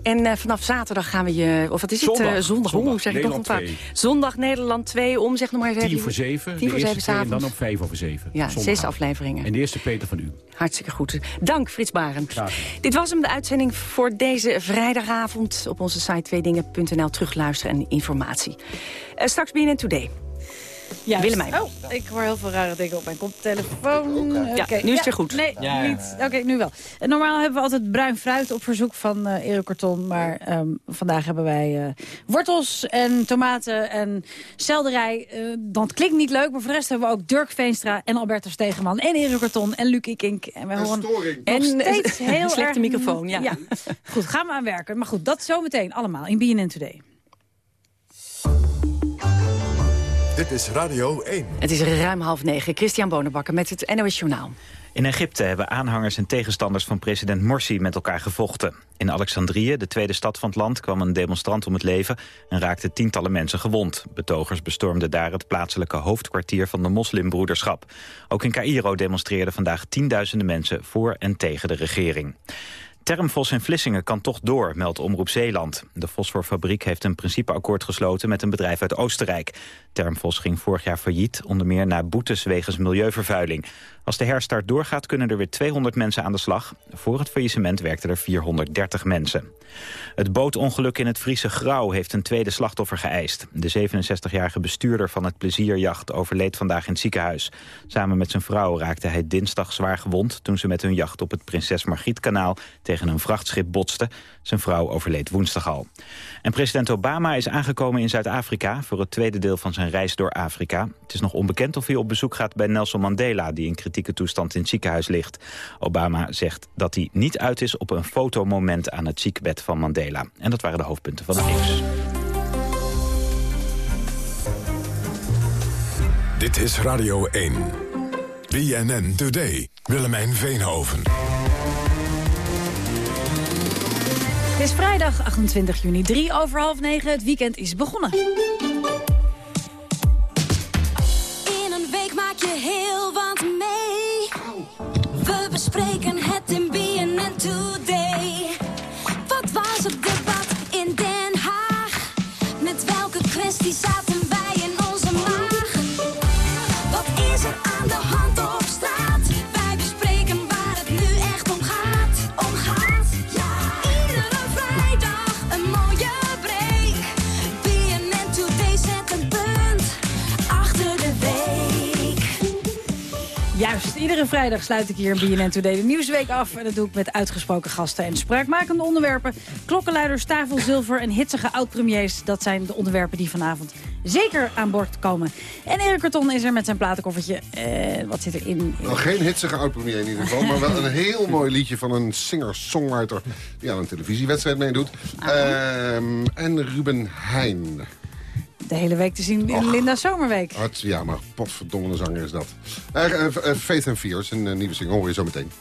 En eh, vanaf zaterdag gaan we je... Of wat is het? Zondag. eh, zondag. Zondag. Hoe zeg ik een Nederland paar? 2. Zondag Nederland 2 om, zeg nog maar even. Tien voor zeven, Tien voor zeven en dan om vijf over zeven. Ja, zes afleveringen. En de eerste Peter van u. Hartstikke goed. Dank, Frits Barend. Dit was hem, de uitzending voor deze vrijdagavond. Op onze site tweedingen.nl terugluisteren en informatie. Eh, straks BNN Today. Juist. Willemijn. Oh, ik hoor heel veel rare dingen op mijn koptelefoon. Ja, Oké. nu is het weer goed. Nee, Ja, ja, ja. niet. Oké, nu wel. En normaal hebben we altijd bruin fruit op verzoek van eh Erik Karton. Maar ehm, vandaag hebben wij eh, wortels en tomaten en selderij. Eh, dat klinkt niet leuk, maar voor de rest hebben we ook Dirk Veenstra en Albertus Stegeman en Erik Karton en Luc Ikink. En wij horen En, steeds heel slechte erg... microfoon, ja. Goed, gaan we aan werken. Maar goed, dat zometeen allemaal in BNN Today. Dit is Radio 1. Het is ruim half negen. Christian Bonenbakker met het NOS Journaal. In Egypte hebben aanhangers en tegenstanders van president Morsi met elkaar gevochten. In Alexandrië, de tweede stad van het land, kwam een demonstrant om het leven... en raakten tientallen mensen gewond. Betogers bestormden daar het plaatselijke hoofdkwartier van de moslimbroederschap. Ook in Cairo demonstreerden vandaag tienduizenden mensen voor en tegen de regering. Termfos in Vlissingen kan toch door, meldt Omroep Zeeland. De fosforfabriek heeft een principeakkoord gesloten met een bedrijf uit Oostenrijk. Termfos ging vorig jaar failliet, onder meer na boetes wegens milieuvervuiling. Als de herstart doorgaat kunnen er weer 200 mensen aan de slag. Voor het faillissement werkten er 430 mensen. Het bootongeluk in het Friese Grauw heeft een tweede slachtoffer geëist. De 67-jarige bestuurder van het plezierjacht overleed vandaag in het ziekenhuis. Samen met zijn vrouw raakte hij dinsdag zwaar gewond... toen ze met hun jacht op het Prinses Margrietkanaal tegen een vrachtschip botsten. Zijn vrouw overleed woensdag al. En president Obama is aangekomen in Zuid-Afrika... voor het tweede deel van zijn reis door Afrika. Het is nog onbekend of hij op bezoek gaat bij Nelson Mandela... die in kritieke toestand in het ziekenhuis ligt. Obama zegt dat hij niet uit is op een fotomoment aan het ziekbed van Mandela. En dat waren de hoofdpunten van het nieuws. Dit is Radio 1. BNN Today. Willemijn Veenhoven. Het is vrijdag 28 juni, 3 over half 9. Het weekend is begonnen. In een week maak je heel wat mee. Welke kwestie iedere vrijdag sluit ik hier in BNN Today de Nieuwsweek af. En dat doe ik met uitgesproken gasten en spraakmakende onderwerpen. Klokkenluiders, tafelzilver en hitsige oud-premiers. Dat zijn de onderwerpen die vanavond zeker aan boord komen. En Erik Karton is er met zijn platenkoffertje. Eh, wat zit erin? Nou, geen hitsige oud-premier in ieder geval, maar wel een heel mooi liedje van een singer-songwriter die aan een televisiewedstrijd meedoet. Ehm, en Ruben Heijn. De hele week te zien in Linda Zomerweek. Hart, ja, maar potverdomme zanger is dat. Eh, eh, eh, Faith and Fears, een nieuwe single, hoor je zo meteen.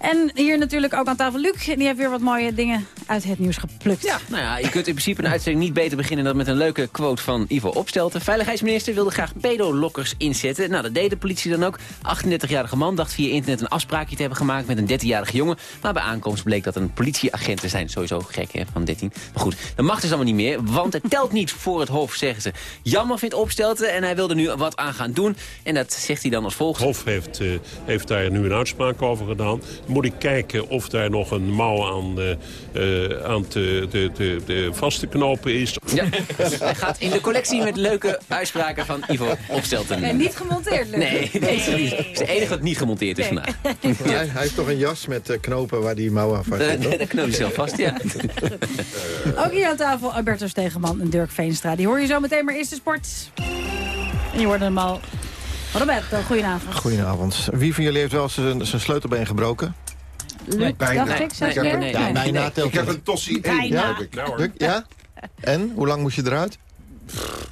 En hier natuurlijk ook aan tafel Luc. Die heeft weer wat mooie dingen uit het nieuws geplukt. Ja, nou ja, je kunt in principe een uitzending niet beter beginnen dan met een leuke quote van Ivo Opstelten. Veiligheidsminister wilde graag pedolokkers inzetten. Nou, dat deed de politie dan ook. 38-jarige man dacht via internet een afspraakje te hebben gemaakt met een 13-jarige jongen. Maar bij aankomst bleek dat een politieagent te zijn. Sowieso gek, hè, van 13. Maar goed, dat mag dus allemaal niet meer, want het telt niet voor het Hof, zeggen ze. Jammer vindt Opstelten en hij wilde nu wat aan gaan doen. En dat zegt hij dan als volgt. Het Hof heeft, eh, heeft daar nu een uitspraak over gedaan. moet ik kijken of daar nog een mouw aan, eh, eh, aan te, te, te, te vast te knopen is. Ja, hij gaat in de collectie met leuke uitspraken van Ivo Opstelten. En niet gemonteerd, Luc. Nee, nee, nee. het is het enige wat niet gemonteerd is vandaag. Hij, hij heeft toch een jas met eh, knopen waar die mouwen aan vast zitten? daar knoop je zelf vast, ja. Ook hier aan tafel Alberto Stegeman en Dirk Veenstra. Die hoor je zo meteen, maar eerst de sport. En je hoorde hem al. Roberto, goedenavond. Goedenavond. Wie van jullie heeft wel eens zijn, zijn sleutelbeen gebroken? Luc, dacht ik, ik heb een, ja, bijna telt Ik heb het. een tossie 1, Bijna. heb ik. Luc, Ja? En? Hoe lang moest je eruit?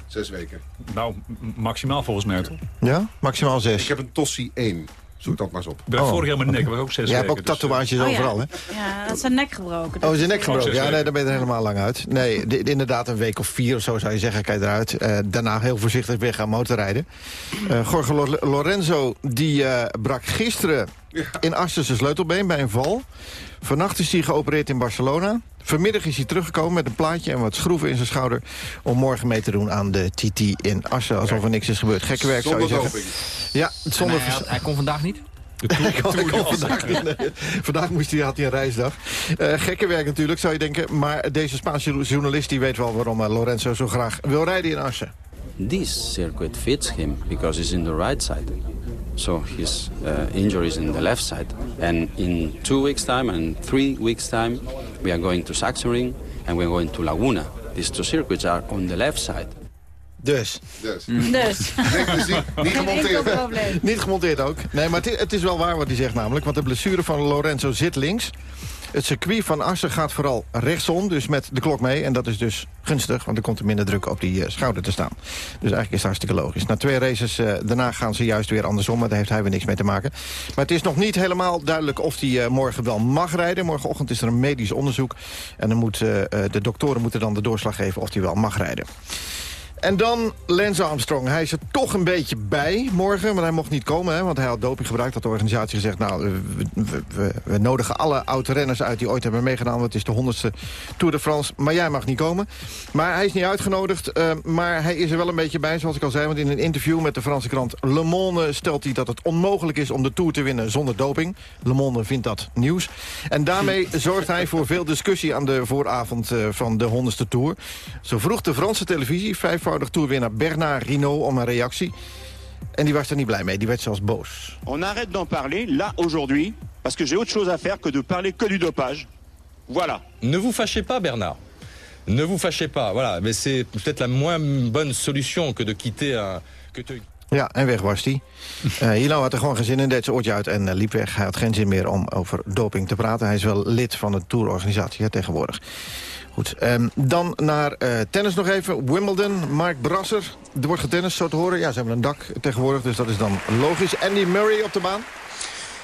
Zes weken. Nou, maximaal volgens mij toch? Ja? Maximaal zes. Ik heb een tossie 1. Zoek dat maar eens op. Ik ben Oh. vorig jaar met nek, was ook zes Je hebt ook dus, eh, tatoeages Oh, ja. overal, hè? Ja, dat is zijn nek gebroken. Oh, is je nek gebroken? Ja, nee, dan ben je er helemaal lang uit. Nee, inderdaad een week of vier of zo zou je zeggen, kijk eruit. Eh, daarna heel voorzichtig weer gaan motorrijden. Eh Jorge Lo- Lorenzo, die eh, brak gisteren in Assen zijn sleutelbeen bij een val. Vannacht is hij geopereerd in Barcelona. Vanmiddag is hij teruggekomen met een plaatje en wat schroeven in zijn schouder... om morgen mee te doen aan de TT in Assen, alsof er niks is gebeurd. Gekke werk, zou je zeggen. Ja, zonder... hij, had- hij kon vandaag niet? Kon- hij kon vandaag, nee. vandaag moest hij, had hij een reisdag. Eh, gekke werk natuurlijk, zou je denken. Maar deze Spaanse journalist die weet wel waarom eh, Lorenzo zo graag wil rijden in Assen. This circuit fits him because he's in the right side. So his uh, injury is in the left side. And in two weeks' time and three weeks' time, we are going to Sachsenring and we're going to Laguna. These two circuits are on the left side. Dus. Dus. Dus. Dus niet, gemonteerd. Niet gemonteerd ook. Nee, maar het is, het is wel waar wat hij zegt namelijk. Want de blessure van Lorenzo zit links. Het circuit van Assen gaat vooral rechtsom, dus met de klok mee. En dat is dus gunstig, want er komt er minder druk op die eh, schouder te staan. Dus eigenlijk is het hartstikke logisch. Na twee races eh, daarna gaan ze juist weer andersom, maar daar heeft hij weer niks mee te maken. Maar het is nog niet helemaal duidelijk of hij eh, morgen wel mag rijden. Morgenochtend is er een medisch onderzoek. En dan moet, de doktoren moeten dan de doorslag geven of hij wel mag rijden. En dan Lance Armstrong. Hij is er toch een beetje bij morgen, maar hij mocht niet komen. Hè, want hij had doping gebruikt. Had de organisatie gezegd, nou, we, we, we, nodigen alle oud-renners uit die ooit hebben meegedaan. Want het is de honderdste Tour de France. Maar jij mag niet komen. Maar hij is niet uitgenodigd. eh, maar hij is er wel een beetje bij, zoals ik al zei. Want in een interview met de Franse krant Le Monde stelt hij dat het onmogelijk is om de Tour te winnen zonder doping. Le Monde vindt dat nieuws. En daarmee zorgt hij voor veel discussie aan de vooravond eh, van de honderdste Tour. Zo vroeg de Franse televisie, vijfvoudig toerwinnaar Bernard Hinault om een reactie. En die was er niet blij mee, die werd zelfs boos. On arrête d'en parler, là, aujourd'hui, parce que j'ai autre chose à faire que de parler que du dopage. Voilà. Ne vous fâchez pas, Bernard. Ne vous fâchez pas. Voilà, mais c'est peut-être la moins bonne solution que de quitter un. Que te... Ja, en weg was hij. Eh Hinault had er gewoon geen zin in, deed zijn oortje uit en eh, liep weg. Hij had geen zin meer om over doping te praten. Hij is wel lid van de tourorganisatie hè, tegenwoordig. Goed, ehm, dan naar eh, tennis nog even. Wimbledon, Mark Brasser. Er wordt getennis, zo te horen. Ja, ze hebben een dak tegenwoordig, dus dat is dan logisch. Andy Murray op de baan.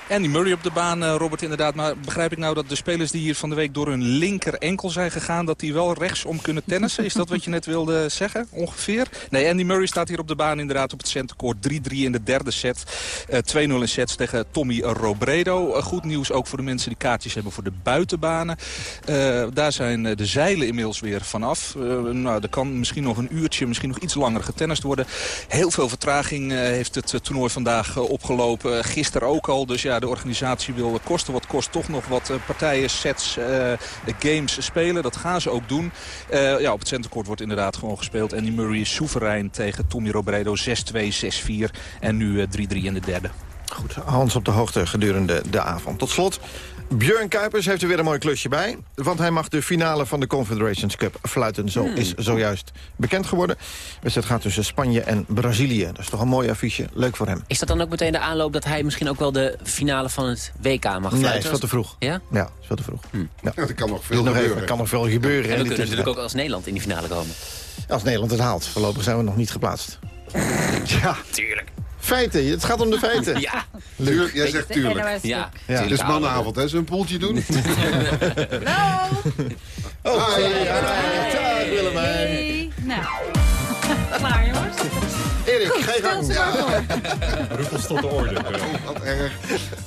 Andy Murray op de baan, eh, Robert inderdaad. Maar begrijp ik nou dat de spelers die hier van de week door hun linker enkel zijn gegaan... dat die wel rechtsom kunnen tennissen? Is dat wat je net wilde zeggen, ongeveer? Nee, Andy Murray staat hier op de baan inderdaad op het centercourt. 3-3 in de derde set. Eh 2-0 in sets tegen Tommy Robredo. Eh, goed nieuws ook voor de mensen die kaartjes hebben voor de buitenbanen. Eh, daar zijn eh, de zeilen inmiddels weer vanaf. Eh, nou, er kan misschien nog een uurtje, misschien nog iets langer getennist worden. Heel veel vertraging eh, heeft het eh, toernooi vandaag eh, opgelopen. Eh, gisteren ook al, dus ja, de organisatie wil eh, kosten wat kost toch nog wat eh, partijen, sets, eh, games spelen. Dat gaan ze ook doen. Ja, op het centercourt wordt inderdaad gewoon gespeeld. Andy Murray is soeverein tegen Tommy Robredo 6-2, 6-4 en nu eh, 3-3 in de derde. Goed, Hans op de hoogte gedurende de avond. Tot slot, Björn Kuipers heeft er weer een mooi klusje bij. Want hij mag de finale van de Confederations Cup fluiten. Zo Hmm. is zojuist bekend geworden. Dus het gaat tussen Spanje en Brazilië. Dat is toch een mooi affiche. Leuk voor hem. Is dat dan ook meteen de aanloop dat hij misschien ook wel de finale van het WK mag fluiten? Nee, is veel te vroeg. Ja? Ja, is veel te vroeg. Ja. Ja, er kan nog veel nog gebeuren. even, er kan nog veel gebeuren. En we kunnen natuurlijk ook als Nederland in die finale komen. Als Nederland het haalt. Voorlopig zijn we nog niet geplaatst. ja, Tuurlijk. Feiten. Het gaat om de feiten. Ja. Tuur, jij zegt tuurlijk. Ja, Ja. Het is mannenavond, hè? Zullen we een poeltje doen? Oh, Hi. sorry. Dag Willemijn. Hey. Nou, klaar jongens. Erik, Goed, ga je gang. tot de orde. Wat erg.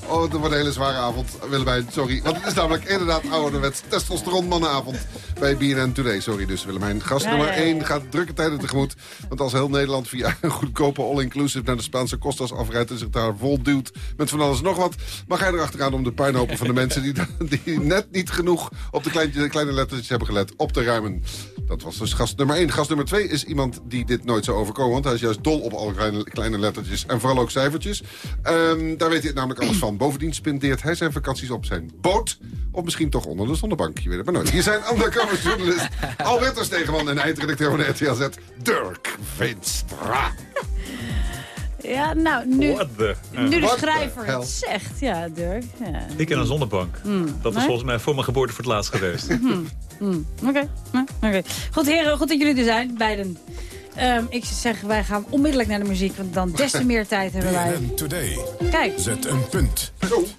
Oh, het wordt een hele zware avond, Willemijn. Sorry. Want het is namelijk inderdaad ouderwets testosteron mannenavond. Bij BNN Today. Sorry dus Willemijn. Gast Ja, nummer ja, ja, 1 ja. gaat drukke tijden tegemoet. Want als heel Nederland via een goedkope all-inclusive... naar de Spaanse Costas afrijdt en zich daar vol duwt... met van alles nog wat... mag hij erachteraan om de puinhopen van de mensen... die, die net niet genoeg op de kleine, kleine lettertjes hebben gelet... op te ruimen. Dat was dus gast nummer 1. Gast nummer 2 is iemand die dit nooit zou overkomen. Want hij is juist dol op alle kleine, kleine lettertjes en vooral ook cijfertjes. Ehm, daar weet hij namelijk alles van. Bovendien spendeert hij zijn vakanties op zijn boot. Of misschien toch onder de zonnebank. Je weet het maar nooit. Hier zijn undercover journalist Albert Stegeman en eindredacteur van de RTLZ Dirk Veenstra. Ja, nou, nu, What the- nu de schrijver het zegt. Ja, Dirk. Ja. Ik in een zonnebank. Hmm. Dat is Nee? volgens mij voor mijn geboorte voor het laatst geweest. Hmm. Hmm. Oké. Oké. Goed, heren, goed dat jullie er zijn, beiden. Ehm, ik zeg, wij gaan onmiddellijk naar de muziek, want dan des te meer tijd hebben wij. BNN Today. Kijk. Zet een punt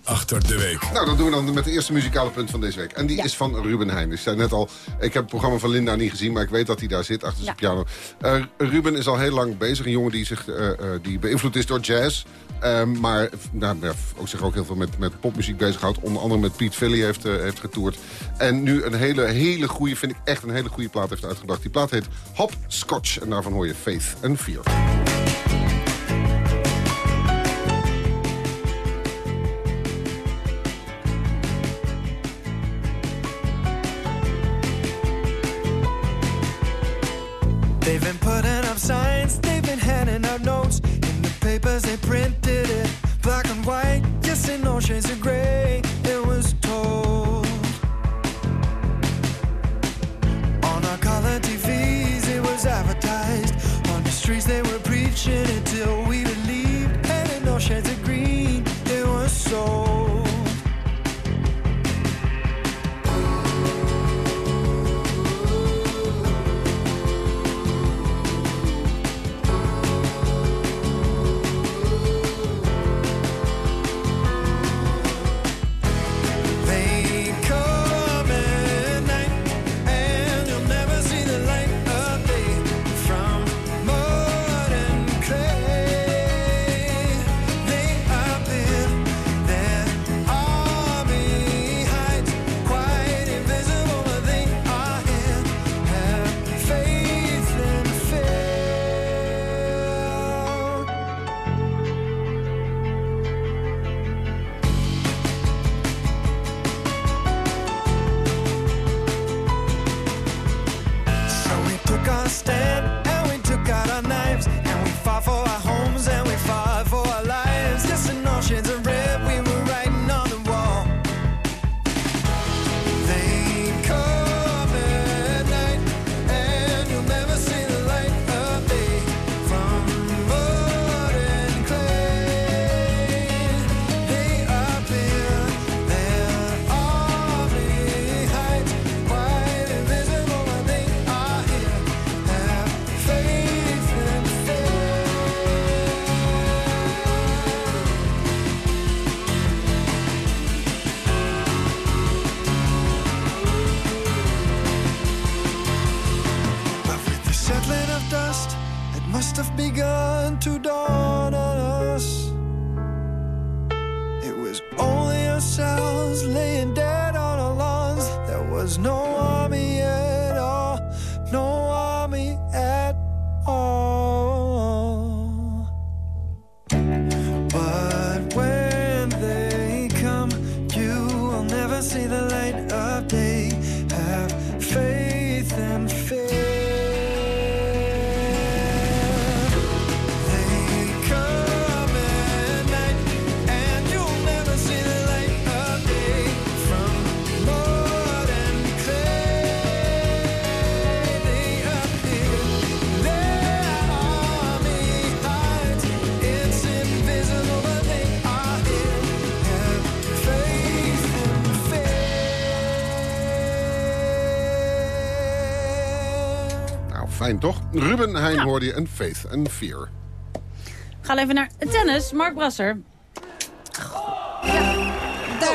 achter de week. Nou, dat doen we dan met de eerste muzikale punt van deze week. En die Ja. is van Ruben Heijn. Ik zei net al, ik heb het programma van Linda niet gezien... maar ik weet dat hij daar zit, achter zijn piano. Eh, Ruben is al heel lang bezig. Een jongen die, zich, eh, eh, die beïnvloed is door jazz. Ehm, maar nou, ook zich ook heel veel met, met popmuziek bezighoudt. Onder andere met Pete Philly heeft, eh, heeft getoerd. En nu een hele, hele goede, vind ik echt een hele goede plaat heeft uitgebracht. Die plaat heet Hop Scotch. En daarvan hoor je Faith and Fear. They were preaching it till we believed. Cause no Ruben Heijn hoorde je en Faith and Fear. Ga even naar tennis. Mark Brasser.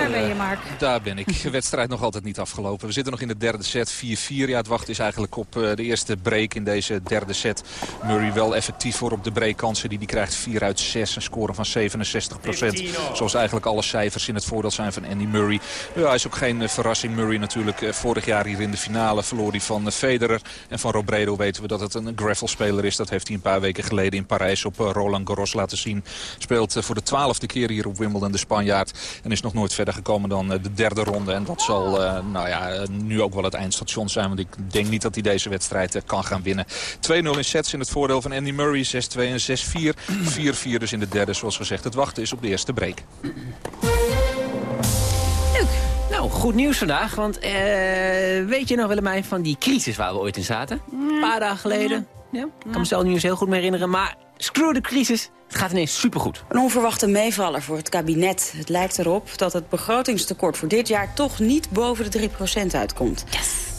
Daar ben je, Mark. Daar ben ik. Wedstrijd nog altijd niet afgelopen. We zitten nog in de derde set. 4-4. Ja, het wachten is eigenlijk op eh, de eerste break in deze derde set. Murray wel effectief voor op de breakkansen die hij krijgt. 4 uit 6. Een score van 67% Zoals eigenlijk alle cijfers in het voordeel zijn van Andy Murray. Ja, hij is ook geen eh, verrassing. Murray natuurlijk eh, vorig jaar hier in de finale verloor hij van Federer. En van Robredo weten we dat het een gravelspeler is. Dat heeft hij een paar weken geleden in Parijs op Roland Garros laten zien. Speelt voor de twaalfde keer hier op Wimbledon de Spanjaard. En is nog nooit verder gekomen dan de derde ronde. En dat zal nou ja, nu ook wel het eindstation zijn. Want ik denk niet dat hij deze wedstrijd kan gaan winnen. 2-0 in sets in het voordeel van Andy Murray. 6-2 en 6-4. 4-4 dus in de derde, zoals gezegd. Het wachten is op de eerste break. Nou, goed nieuws vandaag, want uh, weet je nog Willemijn van die crisis waar we ooit in zaten? Een paar dagen geleden. Ja, ik kan mezelf niet eens heel goed meer herinneren, maar screw de crisis. Het gaat ineens supergoed. Een onverwachte meevaller voor het kabinet. Het lijkt erop dat het begrotingstekort voor dit jaar toch niet boven de 3% uitkomt.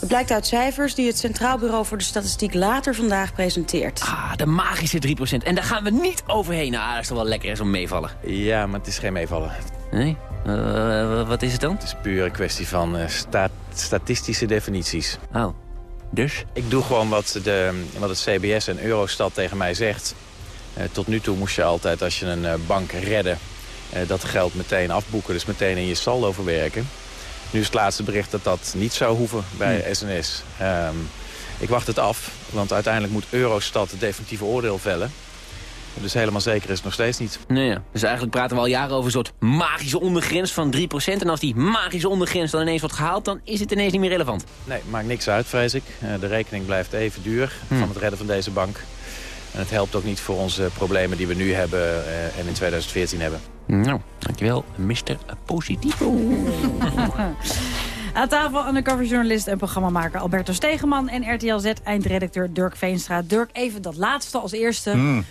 Het blijkt uit cijfers die het Centraal Bureau voor de Statistiek later vandaag presenteert. Ah, de magische 3%. En daar gaan we niet overheen. Ah, dat is toch wel lekker zo'n meevallen. Ja, maar het is geen meevallen. Nee? Uh, wat is het dan? Het is puur een kwestie van uh, sta statistische definities. Oh, dus? Ik doe gewoon wat, de, wat het CBS en Eurostat tegen mij zegt. Uh, tot nu toe moest je altijd, als je een bank redde... dat geld meteen afboeken, dus meteen in je saldo verwerken. Nu is het laatste bericht dat dat niet zou hoeven bij SNS. Um, ik wacht het af, want uiteindelijk moet Eurostat het definitieve oordeel vellen. Dus helemaal zeker is het nog steeds niet. Nee, ja. Dus eigenlijk praten we al jaren over een soort magische ondergrens van 3%. En als die magische ondergrens dan ineens wordt gehaald... dan is het ineens niet meer relevant. Nee, maakt niks uit, vrees ik. de rekening blijft even duur Hm. van het redden van deze bank. En het helpt ook niet voor onze problemen die we nu hebben en in 2014 hebben. Nou, dankjewel, Mr. Positivo. Aan tafel undercoverjournalist en programmamaker Alberto Stegeman... en RTL Z-eindredacteur Dirk Veenstra. Dirk, even dat laatste als eerste. Mm.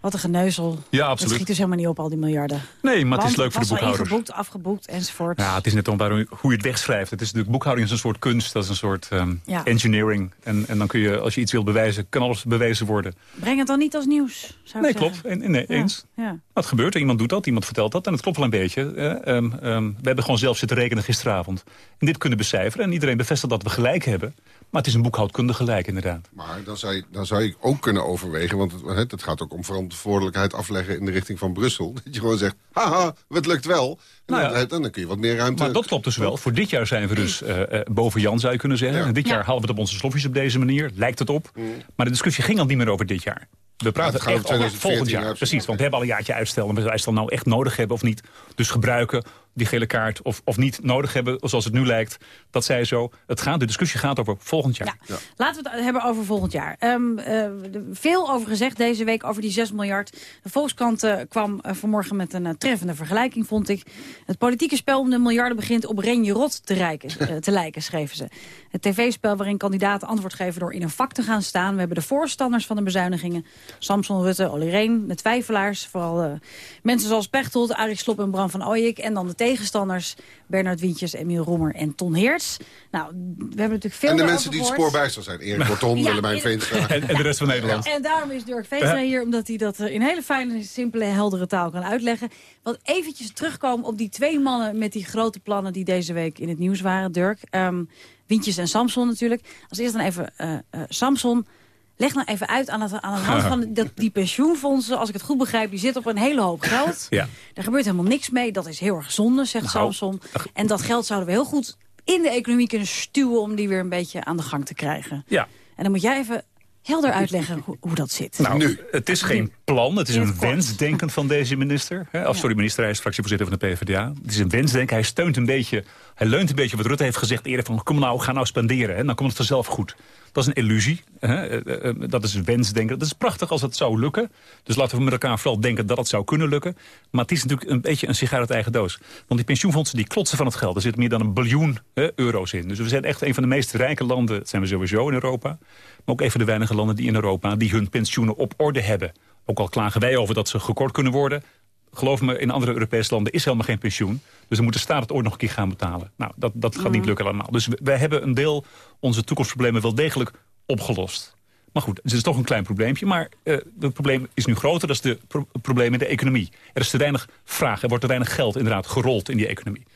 Wat een geneuzel. Ja, Het absoluut. schiet dus helemaal niet op, al die miljarden. Nee, maar het is leuk voor de boekhouders. ingeboekt, afgeboekt, enzovoort. Ja, het is net om waarom- hoe je het wegschrijft. Het is natuurlijk, boekhouding is een soort kunst, dat is een soort ehm, Ja. engineering. En, en dan kun je, als je iets wilt bewijzen, kan alles bewezen worden. Breng het dan niet als nieuws, zou Nee, klopt. En, nee, Ja, eens. Ja. Wat gebeurt er? Iemand doet dat, iemand vertelt dat. En het klopt wel een beetje. Eh, ehm, ehm, we hebben gewoon zelf zitten rekenen gisteravond. En dit kunnen becijferen. En iedereen bevestigt dat we gelijk hebben. Maar het is een boekhoudkundig gelijk, inderdaad. Maar dan zou, je, dan zou je ook kunnen overwegen... want het, het, gaat ook om verantwoordelijkheid afleggen in de richting van Brussel. Dat je gewoon zegt, haha, het lukt wel. En Nou ja. dan, dan kun je wat meer ruimte... Maar dat klopt dus wel. Voor dit jaar zijn we dus eh, eh, boven Jan, zou je kunnen zeggen. En dit jaar halen we het op onze slofjes op deze manier. Lijkt het op. Maar de discussie ging al niet meer over dit jaar. We praten over over 2014, volgend jaar. ja, Precies, want we hebben al een jaartje uitstel. En we uitstel nou echt nodig hebben of niet. Dus gebruiken die gele kaart of, of niet nodig hebben, zoals het nu lijkt. Dat zij zo. Het gaat, de discussie gaat over volgend jaar. Laten we het hebben over volgend jaar. Ehm, eh, veel over gezegd deze week over die 6 miljard. De Volkskrant eh, kwam eh, vanmorgen met een treffende vergelijking, vond ik. Het politieke spel om de miljarden begint op Renje Rot te, rijken, te lijken, schreven ze. Het tv-spel waarin kandidaten antwoord geven door in een vak te gaan staan. We hebben de voorstanders van de bezuinigingen. Samson Rutte, Olly Reen, de twijfelaars. Vooral eh, mensen zoals Pechtold, Arie Slob en Bram van Ooyek. En dan de tegenstanders, Bernard Wientjes, Emiel Roemer en Ton Heerts. Nou, we hebben natuurlijk veel en de mensen die het gehoord. spoorbijster zijn. Erik Korton, Ja, Willemijn Veenstra. En, en de rest van Nederland. En daarom is Dirk Veenstra hier, omdat hij dat eh, in hele fijne, simpele, heldere taal kan uitleggen. Want eventjes terugkomen op die twee mannen met die grote plannen die deze week in het nieuws waren, Dirk. Ehm Wientjes en Samson natuurlijk. Als eerst dan even eh, eh, Samson. Leg nou even uit aan, het, aan de hand van dat, die pensioenfondsen, als ik het goed begrijp, die zitten op een hele hoop geld. Ja. Daar gebeurt helemaal niks mee. Dat is heel erg zonde, zegt Nou, Samson. En dat geld zouden we heel goed in de economie kunnen stuwen om die weer een beetje aan de gang te krijgen. Ja. En dan moet jij even helder uitleggen hoe, hoe dat zit. Nou, het is geen plan, het is een kort. wensdenken van deze minister. Hè? Of, sorry, minister, hij is fractievoorzitter van de PvdA. Het is een wensdenken, hij steunt een beetje, hij leunt een beetje wat Rutte heeft gezegd eerder van, kom nou, ga nou spenderen, hè? dan komt het vanzelf goed. Dat is een illusie, hè? Eh, eh, eh, dat is een wensdenken. Dat is prachtig als het zou lukken. Dus laten we met elkaar vooral denken dat het zou kunnen lukken. Maar het is natuurlijk een beetje een sigaar uit eigen doos. Want die pensioenfondsen die klotsen van het geld. Er zit meer dan een biljoen hè, euro's in. Dus we zijn echt een van de meest rijke landen, dat zijn we sowieso in Europa. Maar ook een van de weinige landen die in Europa die hun pensioenen op orde hebben. Ook al klagen wij over dat ze gekort kunnen worden. Geloof me, in andere Europese landen is helemaal geen pensioen. Dus dan moet de staat het ooit nog een keer gaan betalen. Nou, dat, dat gaat niet lukken allemaal. Dus wij hebben een deel onze toekomstproblemen wel degelijk opgelost. Maar goed, het is toch een klein probleempje. Maar uh, het probleem is nu groter, dat is de pro probleem in de economie. Er is te weinig vraag, er wordt te weinig geld inderdaad gerold in die economie.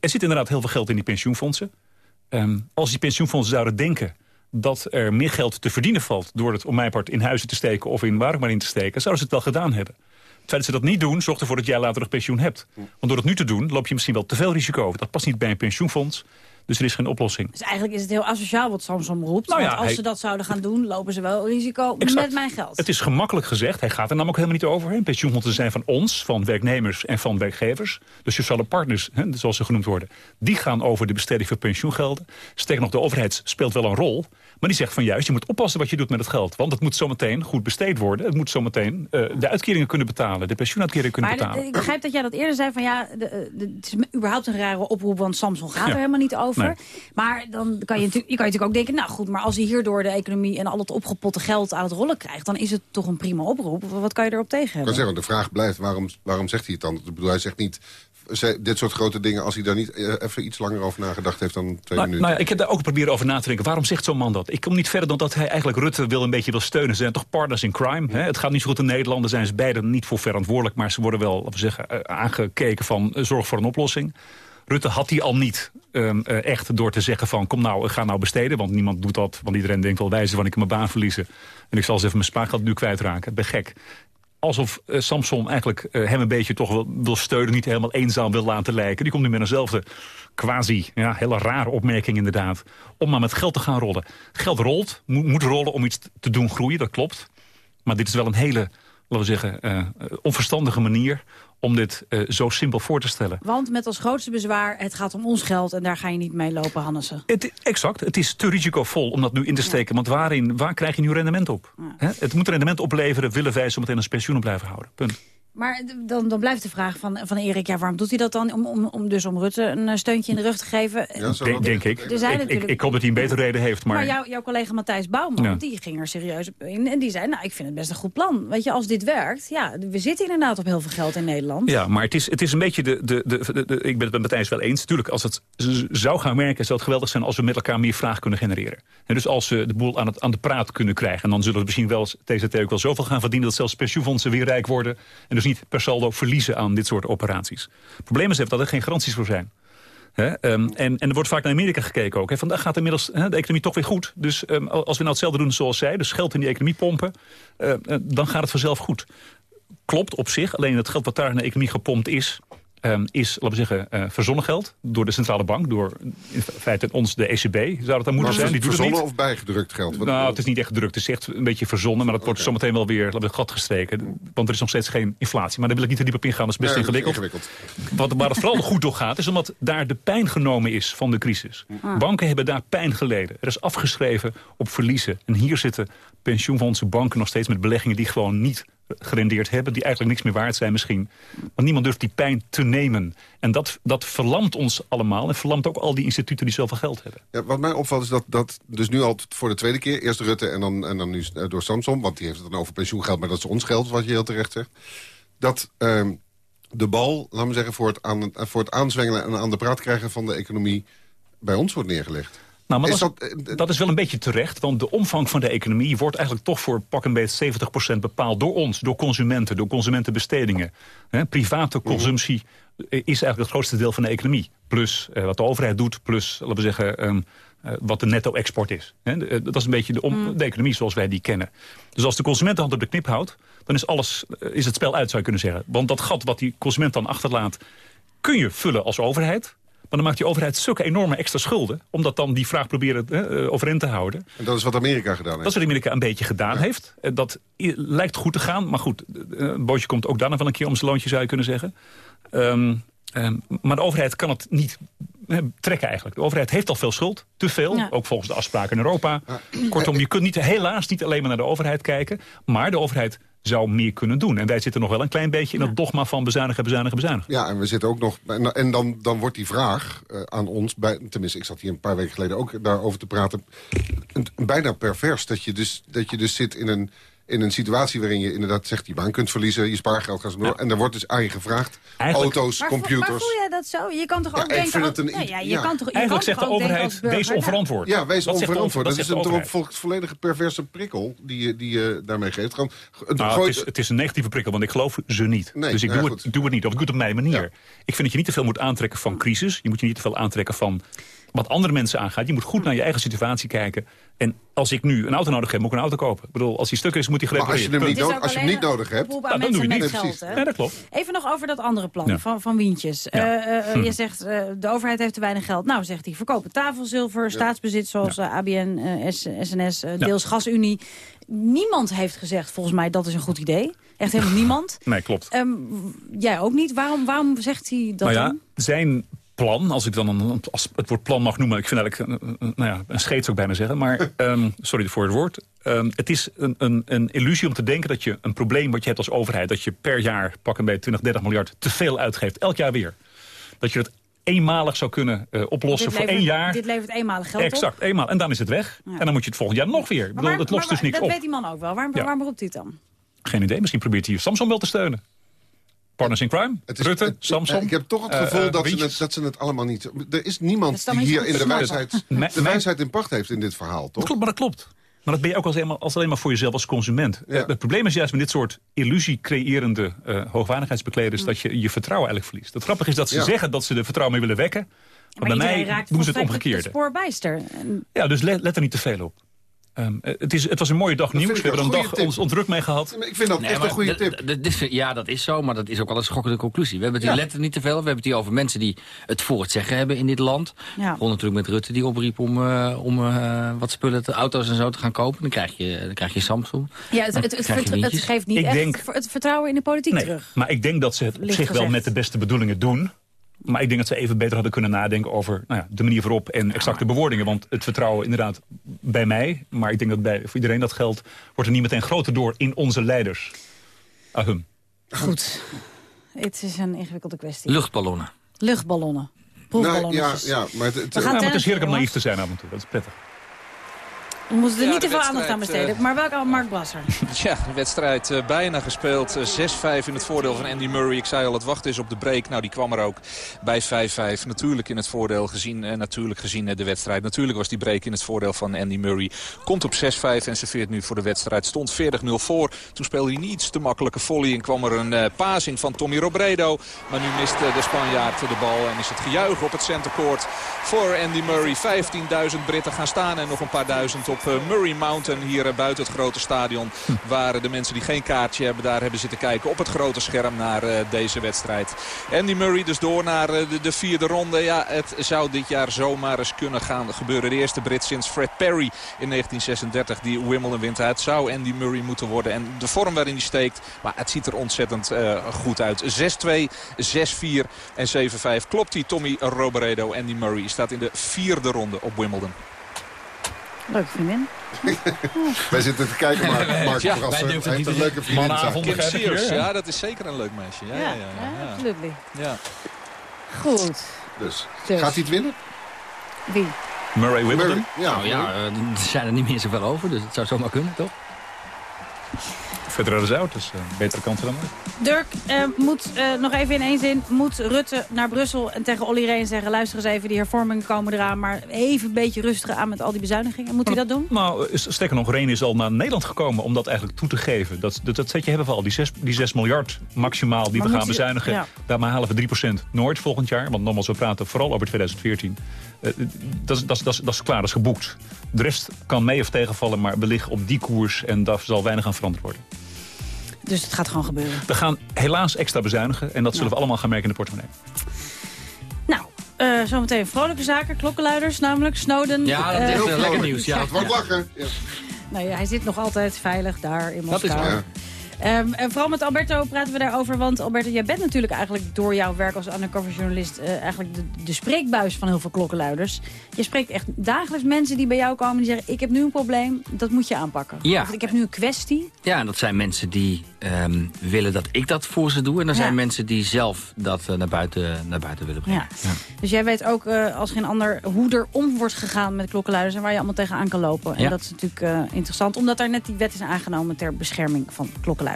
Er zit inderdaad heel veel geld in die pensioenfondsen. Um, als die pensioenfondsen zouden denken dat er meer geld te verdienen valt... door het om mijn part in huizen te steken of in waar maar in te steken... zouden ze het wel gedaan hebben. Het feit dat ze dat niet doen, zorgt ervoor dat jij later nog pensioen hebt. Want door het nu te doen, loop je misschien wel te veel risico. Dat past niet bij een pensioenfonds. Dus er is geen oplossing. Dus eigenlijk is het heel asociaal wat Samson roept. Nou ja, want als ze dat zouden gaan doen, lopen ze wel risico met mijn geld. Het is gemakkelijk gezegd. Hij gaat er namelijk helemaal niet over. Hè. Pensioenfondsen zijn van ons, van werknemers en van werkgevers. De sociale partners, hè, zoals ze genoemd worden... die gaan over de besteding van pensioengelden. Sterker nog, de overheid speelt wel een rol... Maar die zegt van juist, je moet oppassen wat je doet met het geld. Want het moet zometeen goed besteed worden. Het moet zometeen uh, de uitkeringen kunnen betalen. De pensioenuitkeringen kunnen maar betalen. ik begrijp dat jij dat eerder zei van ja, de, de, het is überhaupt een rare oproep. Want Samsung gaat er helemaal niet over. Maar dan kan je, je kan je natuurlijk ook denken, nou goed, maar als hij hierdoor de economie en al het opgepotte geld aan het rollen krijgt, dan is het toch een prima oproep. Wat kan je erop tegen hebben? Ik kan zeggen, de vraag blijft, waarom, waarom zegt hij het dan? Ik bedoel, hij zegt niet, dit soort grote dingen... als hij daar niet eh, even iets langer over nagedacht heeft dan twee nou, minuten. Nou ja, ik heb daar ook proberen over na te denken. Waarom zegt zo'n man dat? Ik kom niet verder dan dat hij eigenlijk Rutte wil een beetje wil steunen. Ze zijn toch partners in crime. Hè? Het gaat niet zo goed in Nederland. Daar zijn ze beiden niet voor verantwoordelijk. Maar ze worden wel laten we zeggen, eh, aangekeken van uh, zorg voor een oplossing. Rutte had hij al niet um, uh, echt door te zeggen van... kom nou, ga nou besteden, want niemand doet dat. Want iedereen denkt wel wijze van ik mijn baan verliezen. En ik zal eens even mijn spaargeld nu kwijtraken. Ik ben gek alsof uh, Samson eigenlijk uh, hem een beetje toch wil, wil, steunen... niet helemaal eenzaam wil laten lijken. Die komt nu met eenzelfde quasi, ja, hele rare opmerking inderdaad... om maar met geld te gaan rollen. Geld rolt, moet, rollen om iets te doen groeien, dat klopt. Maar dit is wel een hele, laten we zeggen, uh, onverstandige manier om dit uh, zo simpel voor te stellen. Want met als grootste bezwaar, het gaat om ons geld... en daar ga je niet mee lopen, Hannessen. Het, exact. Het is te risicovol om dat nu in te steken. Ja. Want waarin, waar krijg je nu rendement op? Ja. Het moet rendement opleveren, willen wij zo meteen een pensioen blijven houden. Punt. Maar dan, dan blijft de vraag van, van Erik, ja, waarom doet hij dat dan? Om, om, om dus om Rutte een steuntje in de rug te geven? Ja, denk, denk ik. Er zijn ik, natuurlijk... ik. Ik hoop dat hij een betere reden heeft. Maar, maar jou, jouw collega Matthijs Bouwman, ja. die ging er serieus op in. En die zei, nou, ik vind het best een goed plan. Weet je, als dit werkt, ja, we zitten inderdaad op heel veel geld in Nederland. Ja, maar het is, het is een beetje de, de, de, de, de ik ben het met Matthijs wel eens. Natuurlijk, als het zou gaan werken, zou het geweldig zijn als we met elkaar meer vraag kunnen genereren. En dus als we de boel aan, het, aan de praat kunnen krijgen. En dan zullen we misschien wel, TZT ook wel zoveel gaan verdienen... dat zelfs pensioenfondsen weer rijk worden. En dus niet per saldo verliezen aan dit soort operaties. Het probleem is dat er geen garanties voor zijn. He, um, en, en er wordt vaak naar Amerika gekeken ook. Vandaag gaat inmiddels de economie toch weer goed. Dus um, als we nou hetzelfde doen zoals zij, dus geld in die economie pompen... Uh, uh, dan gaat het vanzelf goed. Klopt op zich, alleen het geld wat daar in de economie gepompt is... Um, is, laten we zeggen, uh, verzonnen geld door de centrale bank, door in feite ons, de ECB, zou dat dan moeten zijn. Die verzonnen of bijgedrukt geld? Wat nou, het is niet echt gedrukt, het is echt een beetje verzonnen, maar dat wordt zometeen wel weer laten we, gat gestreken. Want er is nog steeds geen inflatie. Maar daar wil ik niet te diep op ingaan, dat is best ja, ingewikkeld. ingewikkeld. Wat, waar het vooral goed door gaat, is omdat daar de pijn genomen is van de crisis. Ah. Banken hebben daar pijn geleden. Er is afgeschreven op verliezen. En hier zitten pensioenfondsen, banken nog steeds met beleggingen die gewoon niet gerendeerd hebben... die eigenlijk niks meer waard zijn misschien. Want niemand durft die pijn te nemen. En dat, dat verlamt ons allemaal. En verlamt ook al die instituten die zoveel geld hebben. Ja, wat mij opvalt is dat, dat dus nu al voor de tweede keer... eerst Rutte en dan, en dan nu door Samson... want die heeft het dan over pensioengeld, maar dat is ons geld... wat je heel terecht zegt. Dat uh, de bal, laten we zeggen... Voor het, aan, voor het aanzwengelen en aan de praat krijgen van de economie... bij ons wordt neergelegd. Nou, maar is dat, dat, dat, is wel een beetje terecht, want de omvang van de economie... wordt eigenlijk toch voor pak een beetje 70% bepaald door ons, door consumenten, door consumentenbestedingen. He, private consumptie is eigenlijk het grootste deel van de economie. Plus uh, wat de overheid doet, plus, laten we zeggen... Um, uh, wat de netto-export is. He, dat is een beetje de, om, de, economie zoals wij die kennen. Dus als de consument de hand op de knip houdt... dan is, alles, is het spel uit, zou je kunnen zeggen. Want dat gat wat die consument dan achterlaat... kun je vullen als overheid... Maar dan maakt die overheid zulke enorme extra schulden... omdat dan die vraag proberen hè, overeind te houden. En dat is wat Amerika gedaan heeft? Dat is wat Amerika een beetje gedaan ja. heeft. Dat lijkt goed te gaan, maar goed. Een bootje komt ook daar nog wel een keer om zijn loontje, zou je kunnen zeggen. Um, um, maar de overheid kan het niet trekken eigenlijk. De overheid heeft al veel schuld, te veel. Ja. Ook volgens de afspraken in Europa. Ja. Kortom, je kunt niet, helaas niet alleen maar naar de overheid kijken. Maar de overheid zou meer kunnen doen. En wij zitten nog wel een klein beetje in het dogma van bezuinigen, bezuinigen, bezuinigen. Ja, en we zitten ook nog... En dan, dan wordt die vraag uh, aan ons... Bij, tenminste, ik zat hier een paar weken geleden ook daarover te praten... Een, bijna pervers dat je dus, dat je dus zit in een in een situatie waarin je inderdaad zegt... je baan kunt verliezen, je spaargeld gaat door... en er wordt dus aan je gevraagd, Eigenlijk- auto's, Maar, computers... maar voel jij dat zo? Je kan toch ook Ja, ik denken... vind als- het een- ja, je ja. kan toch, je Eigenlijk kan zegt toch de overheid, wees onverantwoord. Ja, wees Dat onverantwoord. Dat, dat is een vo- volledige perverse prikkel die je, die je daarmee geeft. Gewoon, het Nou, gooit- het, is, het is een negatieve prikkel, want ik geloof ze niet. Nee, dus ik nou doe, het, doe het niet, of ik doe het op mijn manier. Ik vind dat je niet te veel moet aantrekken van crisis. Je moet je niet te veel aantrekken van wat andere mensen aangaat. Je moet goed naar je eigen situatie kijken. En als ik nu een auto nodig heb, moet ik een auto kopen. Ik bedoel, als die stuk is, moet die Maar als je gerepareerd hem niet, als je hem niet nodig hebt, Nou, dan doe je mensen het met niet. geld. Hè? Ja, dat klopt. Even nog over dat andere plan Ja. van, van Wientjes. Ja. Eh, eh, Hm. Je zegt, eh, de overheid heeft te weinig geld. Nou, zegt hij, verkopen tafelzilver, staatsbezit zoals eh, ABN, eh, S- SNS, eh, deels GasUnie. Niemand heeft gezegd, volgens mij, dat is een goed idee. Echt helemaal niemand. Nee, klopt. Ehm, jij ook niet. Waarom, waarom zegt hij dat nou ja, dan? zijn plan, als ik dan een, als het woord plan mag noemen... ik vind eigenlijk, een, nou ja, een scheet zou ik bijna zeggen... maar ehm, sorry voor het woord. Ehm, het is een, een, een illusie om te denken dat je een probleem wat je hebt als overheid... dat je per jaar, pak een beetje 20, 30 miljard, te veel uitgeeft. Elk jaar weer. Dat je dat eenmalig zou kunnen eh, oplossen Dit voor levert- één jaar. Dit levert eenmalig geld Exact, op. eenmaal. En dan is het weg. Ja. En dan moet je het volgend jaar nog weer. Bedoel, Maar- het lost maar- dus niks dat op. weet die man ook wel. Waarom, Ja. waarom roept hij het dan? Geen idee, misschien probeert hij Samsung wel te steunen. Partners in crime, Rutte, Samsung. Ik heb toch het eh, gevoel dat, ze het, dat ze het allemaal niet... Er is niemand die hier in de wijsheid, de wijsheid in pacht heeft in dit verhaal, toch? Dat klopt, maar dat klopt. Maar dat ben je ook als, eenmaal, als alleen maar voor jezelf als consument. Ja. Het probleem is juist met dit soort illusie-creërende eh hoogwaardigheidsbekleders... dat je je vertrouwen eigenlijk verliest. Het grappige is dat ze Ja. zeggen dat ze er vertrouwen mee willen wekken. Maar, bij mij raakt doen ze het omgekeerde. Het Ja, dus let, let er niet te veel op. Ehm, eh, het, is, het was een mooie dag nieuws. We hebben een er een dag ons ontruk mee gehad. Ik vind dat Nee, echt een goede tip. ja, dat is zo, maar dat is ook wel een schokkende conclusie. We hebben het Ja. hier letterlijk niet te veel. We hebben het hier over mensen die het voor het zeggen hebben in dit land. Ja. Natuurlijk met Rutte die opriep om, eh, om eh, wat spullen, te- auto's en zo te gaan kopen. Dan krijg je, dan krijg je Samsung. Ja, het, het, het, krijg je vert- het windjes. geeft niet Ik echt denk- het vertrouwen in de politiek Nee, terug. maar ik denk dat ze het op zich wel met de beste bedoelingen doen. Maar ik denk dat ze even beter hadden kunnen nadenken over nou ja, de manier waarop en exacte bewoordingen. Want het vertrouwen inderdaad bij mij, maar ik denk dat bij, voor iedereen dat geldt, wordt er niet meteen groter door in onze leiders. Ahum. Goed. Het is een ingewikkelde kwestie. Luchtballonnen. Luchtballonnen. Nou, ja, ja, maar het, het- We gaan Ja, maar het is heerlijk om naïef te zijn af en toe. Dat is prettig. We moeten er Ja, niet te veel aandacht aan besteden. Maar welke Mark Brasser? Ja, de wedstrijd eh, bijna gespeeld. Eh, 6-5 in het voordeel van Andy Murray. Ik zei al, het wachten is op de break. Nou, die kwam er ook bij 5-5. Natuurlijk in het voordeel gezien, eh, natuurlijk gezien eh, de wedstrijd. Natuurlijk was die break in het voordeel van Andy Murray. Komt op 6-5 en serveert nu voor de wedstrijd. Stond 40-0 voor. Toen speelde hij niet te makkelijke volley. En kwam er een eh passing van Tommy Robredo. Maar nu mist eh, de Spanjaard de bal. En is het gejuich op het centercourt voor Andy Murray. 15.000 Britten gaan staan en nog een paar duizend op eh, Murray Mountain. Hier eh, buiten het grote stadion. Waar de mensen die geen kaartje hebben, daar hebben zitten kijken op het grote scherm naar eh, deze wedstrijd. Andy Murray dus door naar eh, de, de vierde ronde. Ja, het zou dit jaar zomaar eens kunnen gaan gebeuren. De eerste Brit sinds Fred Perry in 1936 die Wimbledon wint. Het zou Andy Murray moeten worden. En de vorm waarin hij steekt, maar het ziet er ontzettend eh, goed uit. 6-2, 6-4 en 7-5. Klopt die Tommy Robredo. Andy Murray staat in de vierde ronde op Wimbledon. Leuke vriendin. Wij zitten te kijken, maar Mark Ja, Brasser heeft niet een leuke vriendin. Sears, ja, dat is zeker een leuk meisje. Ja, ja, ja. ja, ja. absolutely. ja. Goed. Dus, Dus. gaat hij het winnen? Wie? Murray Wimbledon. Murray, ja, Nou ja, eh, er zijn er niet meer zoveel over, dus het zou zomaar kunnen, toch? Oud, dus eh, betere kansen dan ooit. Dirk, eh, moet eh, nog even in één zin. Moet Rutte naar Brussel en tegen Olly Rehn zeggen... luister eens even, die hervormingen komen eraan... maar even een beetje rustig aan met al die bezuinigingen. Moet hij dat doen? Nou, sterker nog, Reen is al naar Nederland gekomen om dat eigenlijk toe te geven. Dat, dat, dat zetje hebben we al. Die 6 die miljard maximaal die Maar we gaan bezuinigen. ja. Daarmee halen we 3% nooit volgend jaar. Want nogmaals, we praten vooral over 2014. Eh, dat, is- dat, is- dat, is- dat is klaar, dat is geboekt. De rest kan mee of tegenvallen, maar we liggen op die koers... en daar zal weinig aan veranderd worden. Dus het gaat gewoon gebeuren. We gaan helaas extra bezuinigen en dat zullen we allemaal gaan merken in de portemonnee. Nou, eh, zometeen vrolijke zaken. Klokkenluiders namelijk. Snowden. Ja, dat eh, is Heel eh, lekker nieuws. Ja. Wat lachen. Ja. nou ja, hij zit nog altijd veilig daar in Dat is Moskou. waar. Ehm, en vooral met Alberto praten we daarover. Want Alberto, jij bent natuurlijk eigenlijk door jouw werk als undercover journalist... eh, eigenlijk de, de spreekbuis van heel veel klokkenluiders. Je spreekt echt dagelijks mensen die bij jou komen die zeggen... ik heb nu een probleem, dat moet je aanpakken. Ja. Of ik heb nu een kwestie. Ja, en dat zijn mensen die ehm, willen dat ik dat voor ze doe. En er Ja. zijn mensen die zelf dat eh, naar, buiten, naar buiten willen brengen. Ja. Dus jij weet ook eh, als geen ander hoe er om wordt gegaan met klokkenluiders... en waar je allemaal tegenaan kan lopen. En Ja. dat is natuurlijk interessant, omdat er net die wet is aangenomen... ter bescherming van klokkenluiders.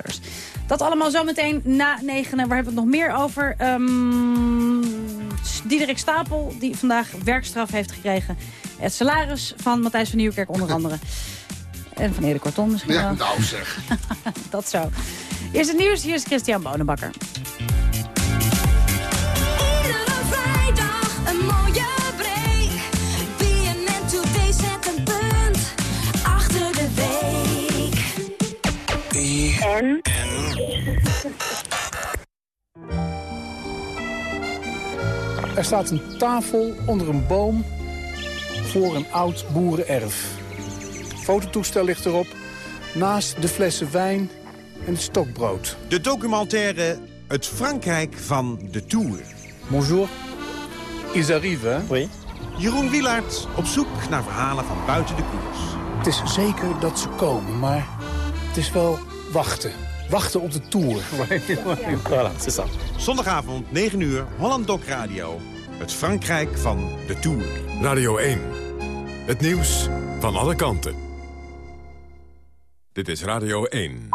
Dat allemaal zometeen na negenen. Waar hebben we het nog meer over? Ehm Diederik Stapel, die vandaag werkstraf heeft gekregen. Het salaris van Matthijs van Nieuwkerk onder andere. En van Erik Korton misschien Ja, wel. nou zeg. dat zo. Eerst het nieuws, hier is Christian Bonenbakker. Iedere vrijdag een mooie En? Er staat een tafel onder een boom voor een oud boerenerf. Fototoestel ligt erop, naast de flessen wijn en het stokbrood. De documentaire Het Frankrijk van de Tour. Bonjour. Ils arrivent, hè? Oui. Jeroen Wielaert op zoek naar verhalen van buiten de koers. Het is zeker dat ze komen, maar het is wel wachten. Wachten op de Tour. Voilà, c'est ça. Zondagavond, 9 uur, Holland Doc Radio. Het Frankrijk van de Tour. Radio 1. Het nieuws van alle kanten. Dit is Radio 1.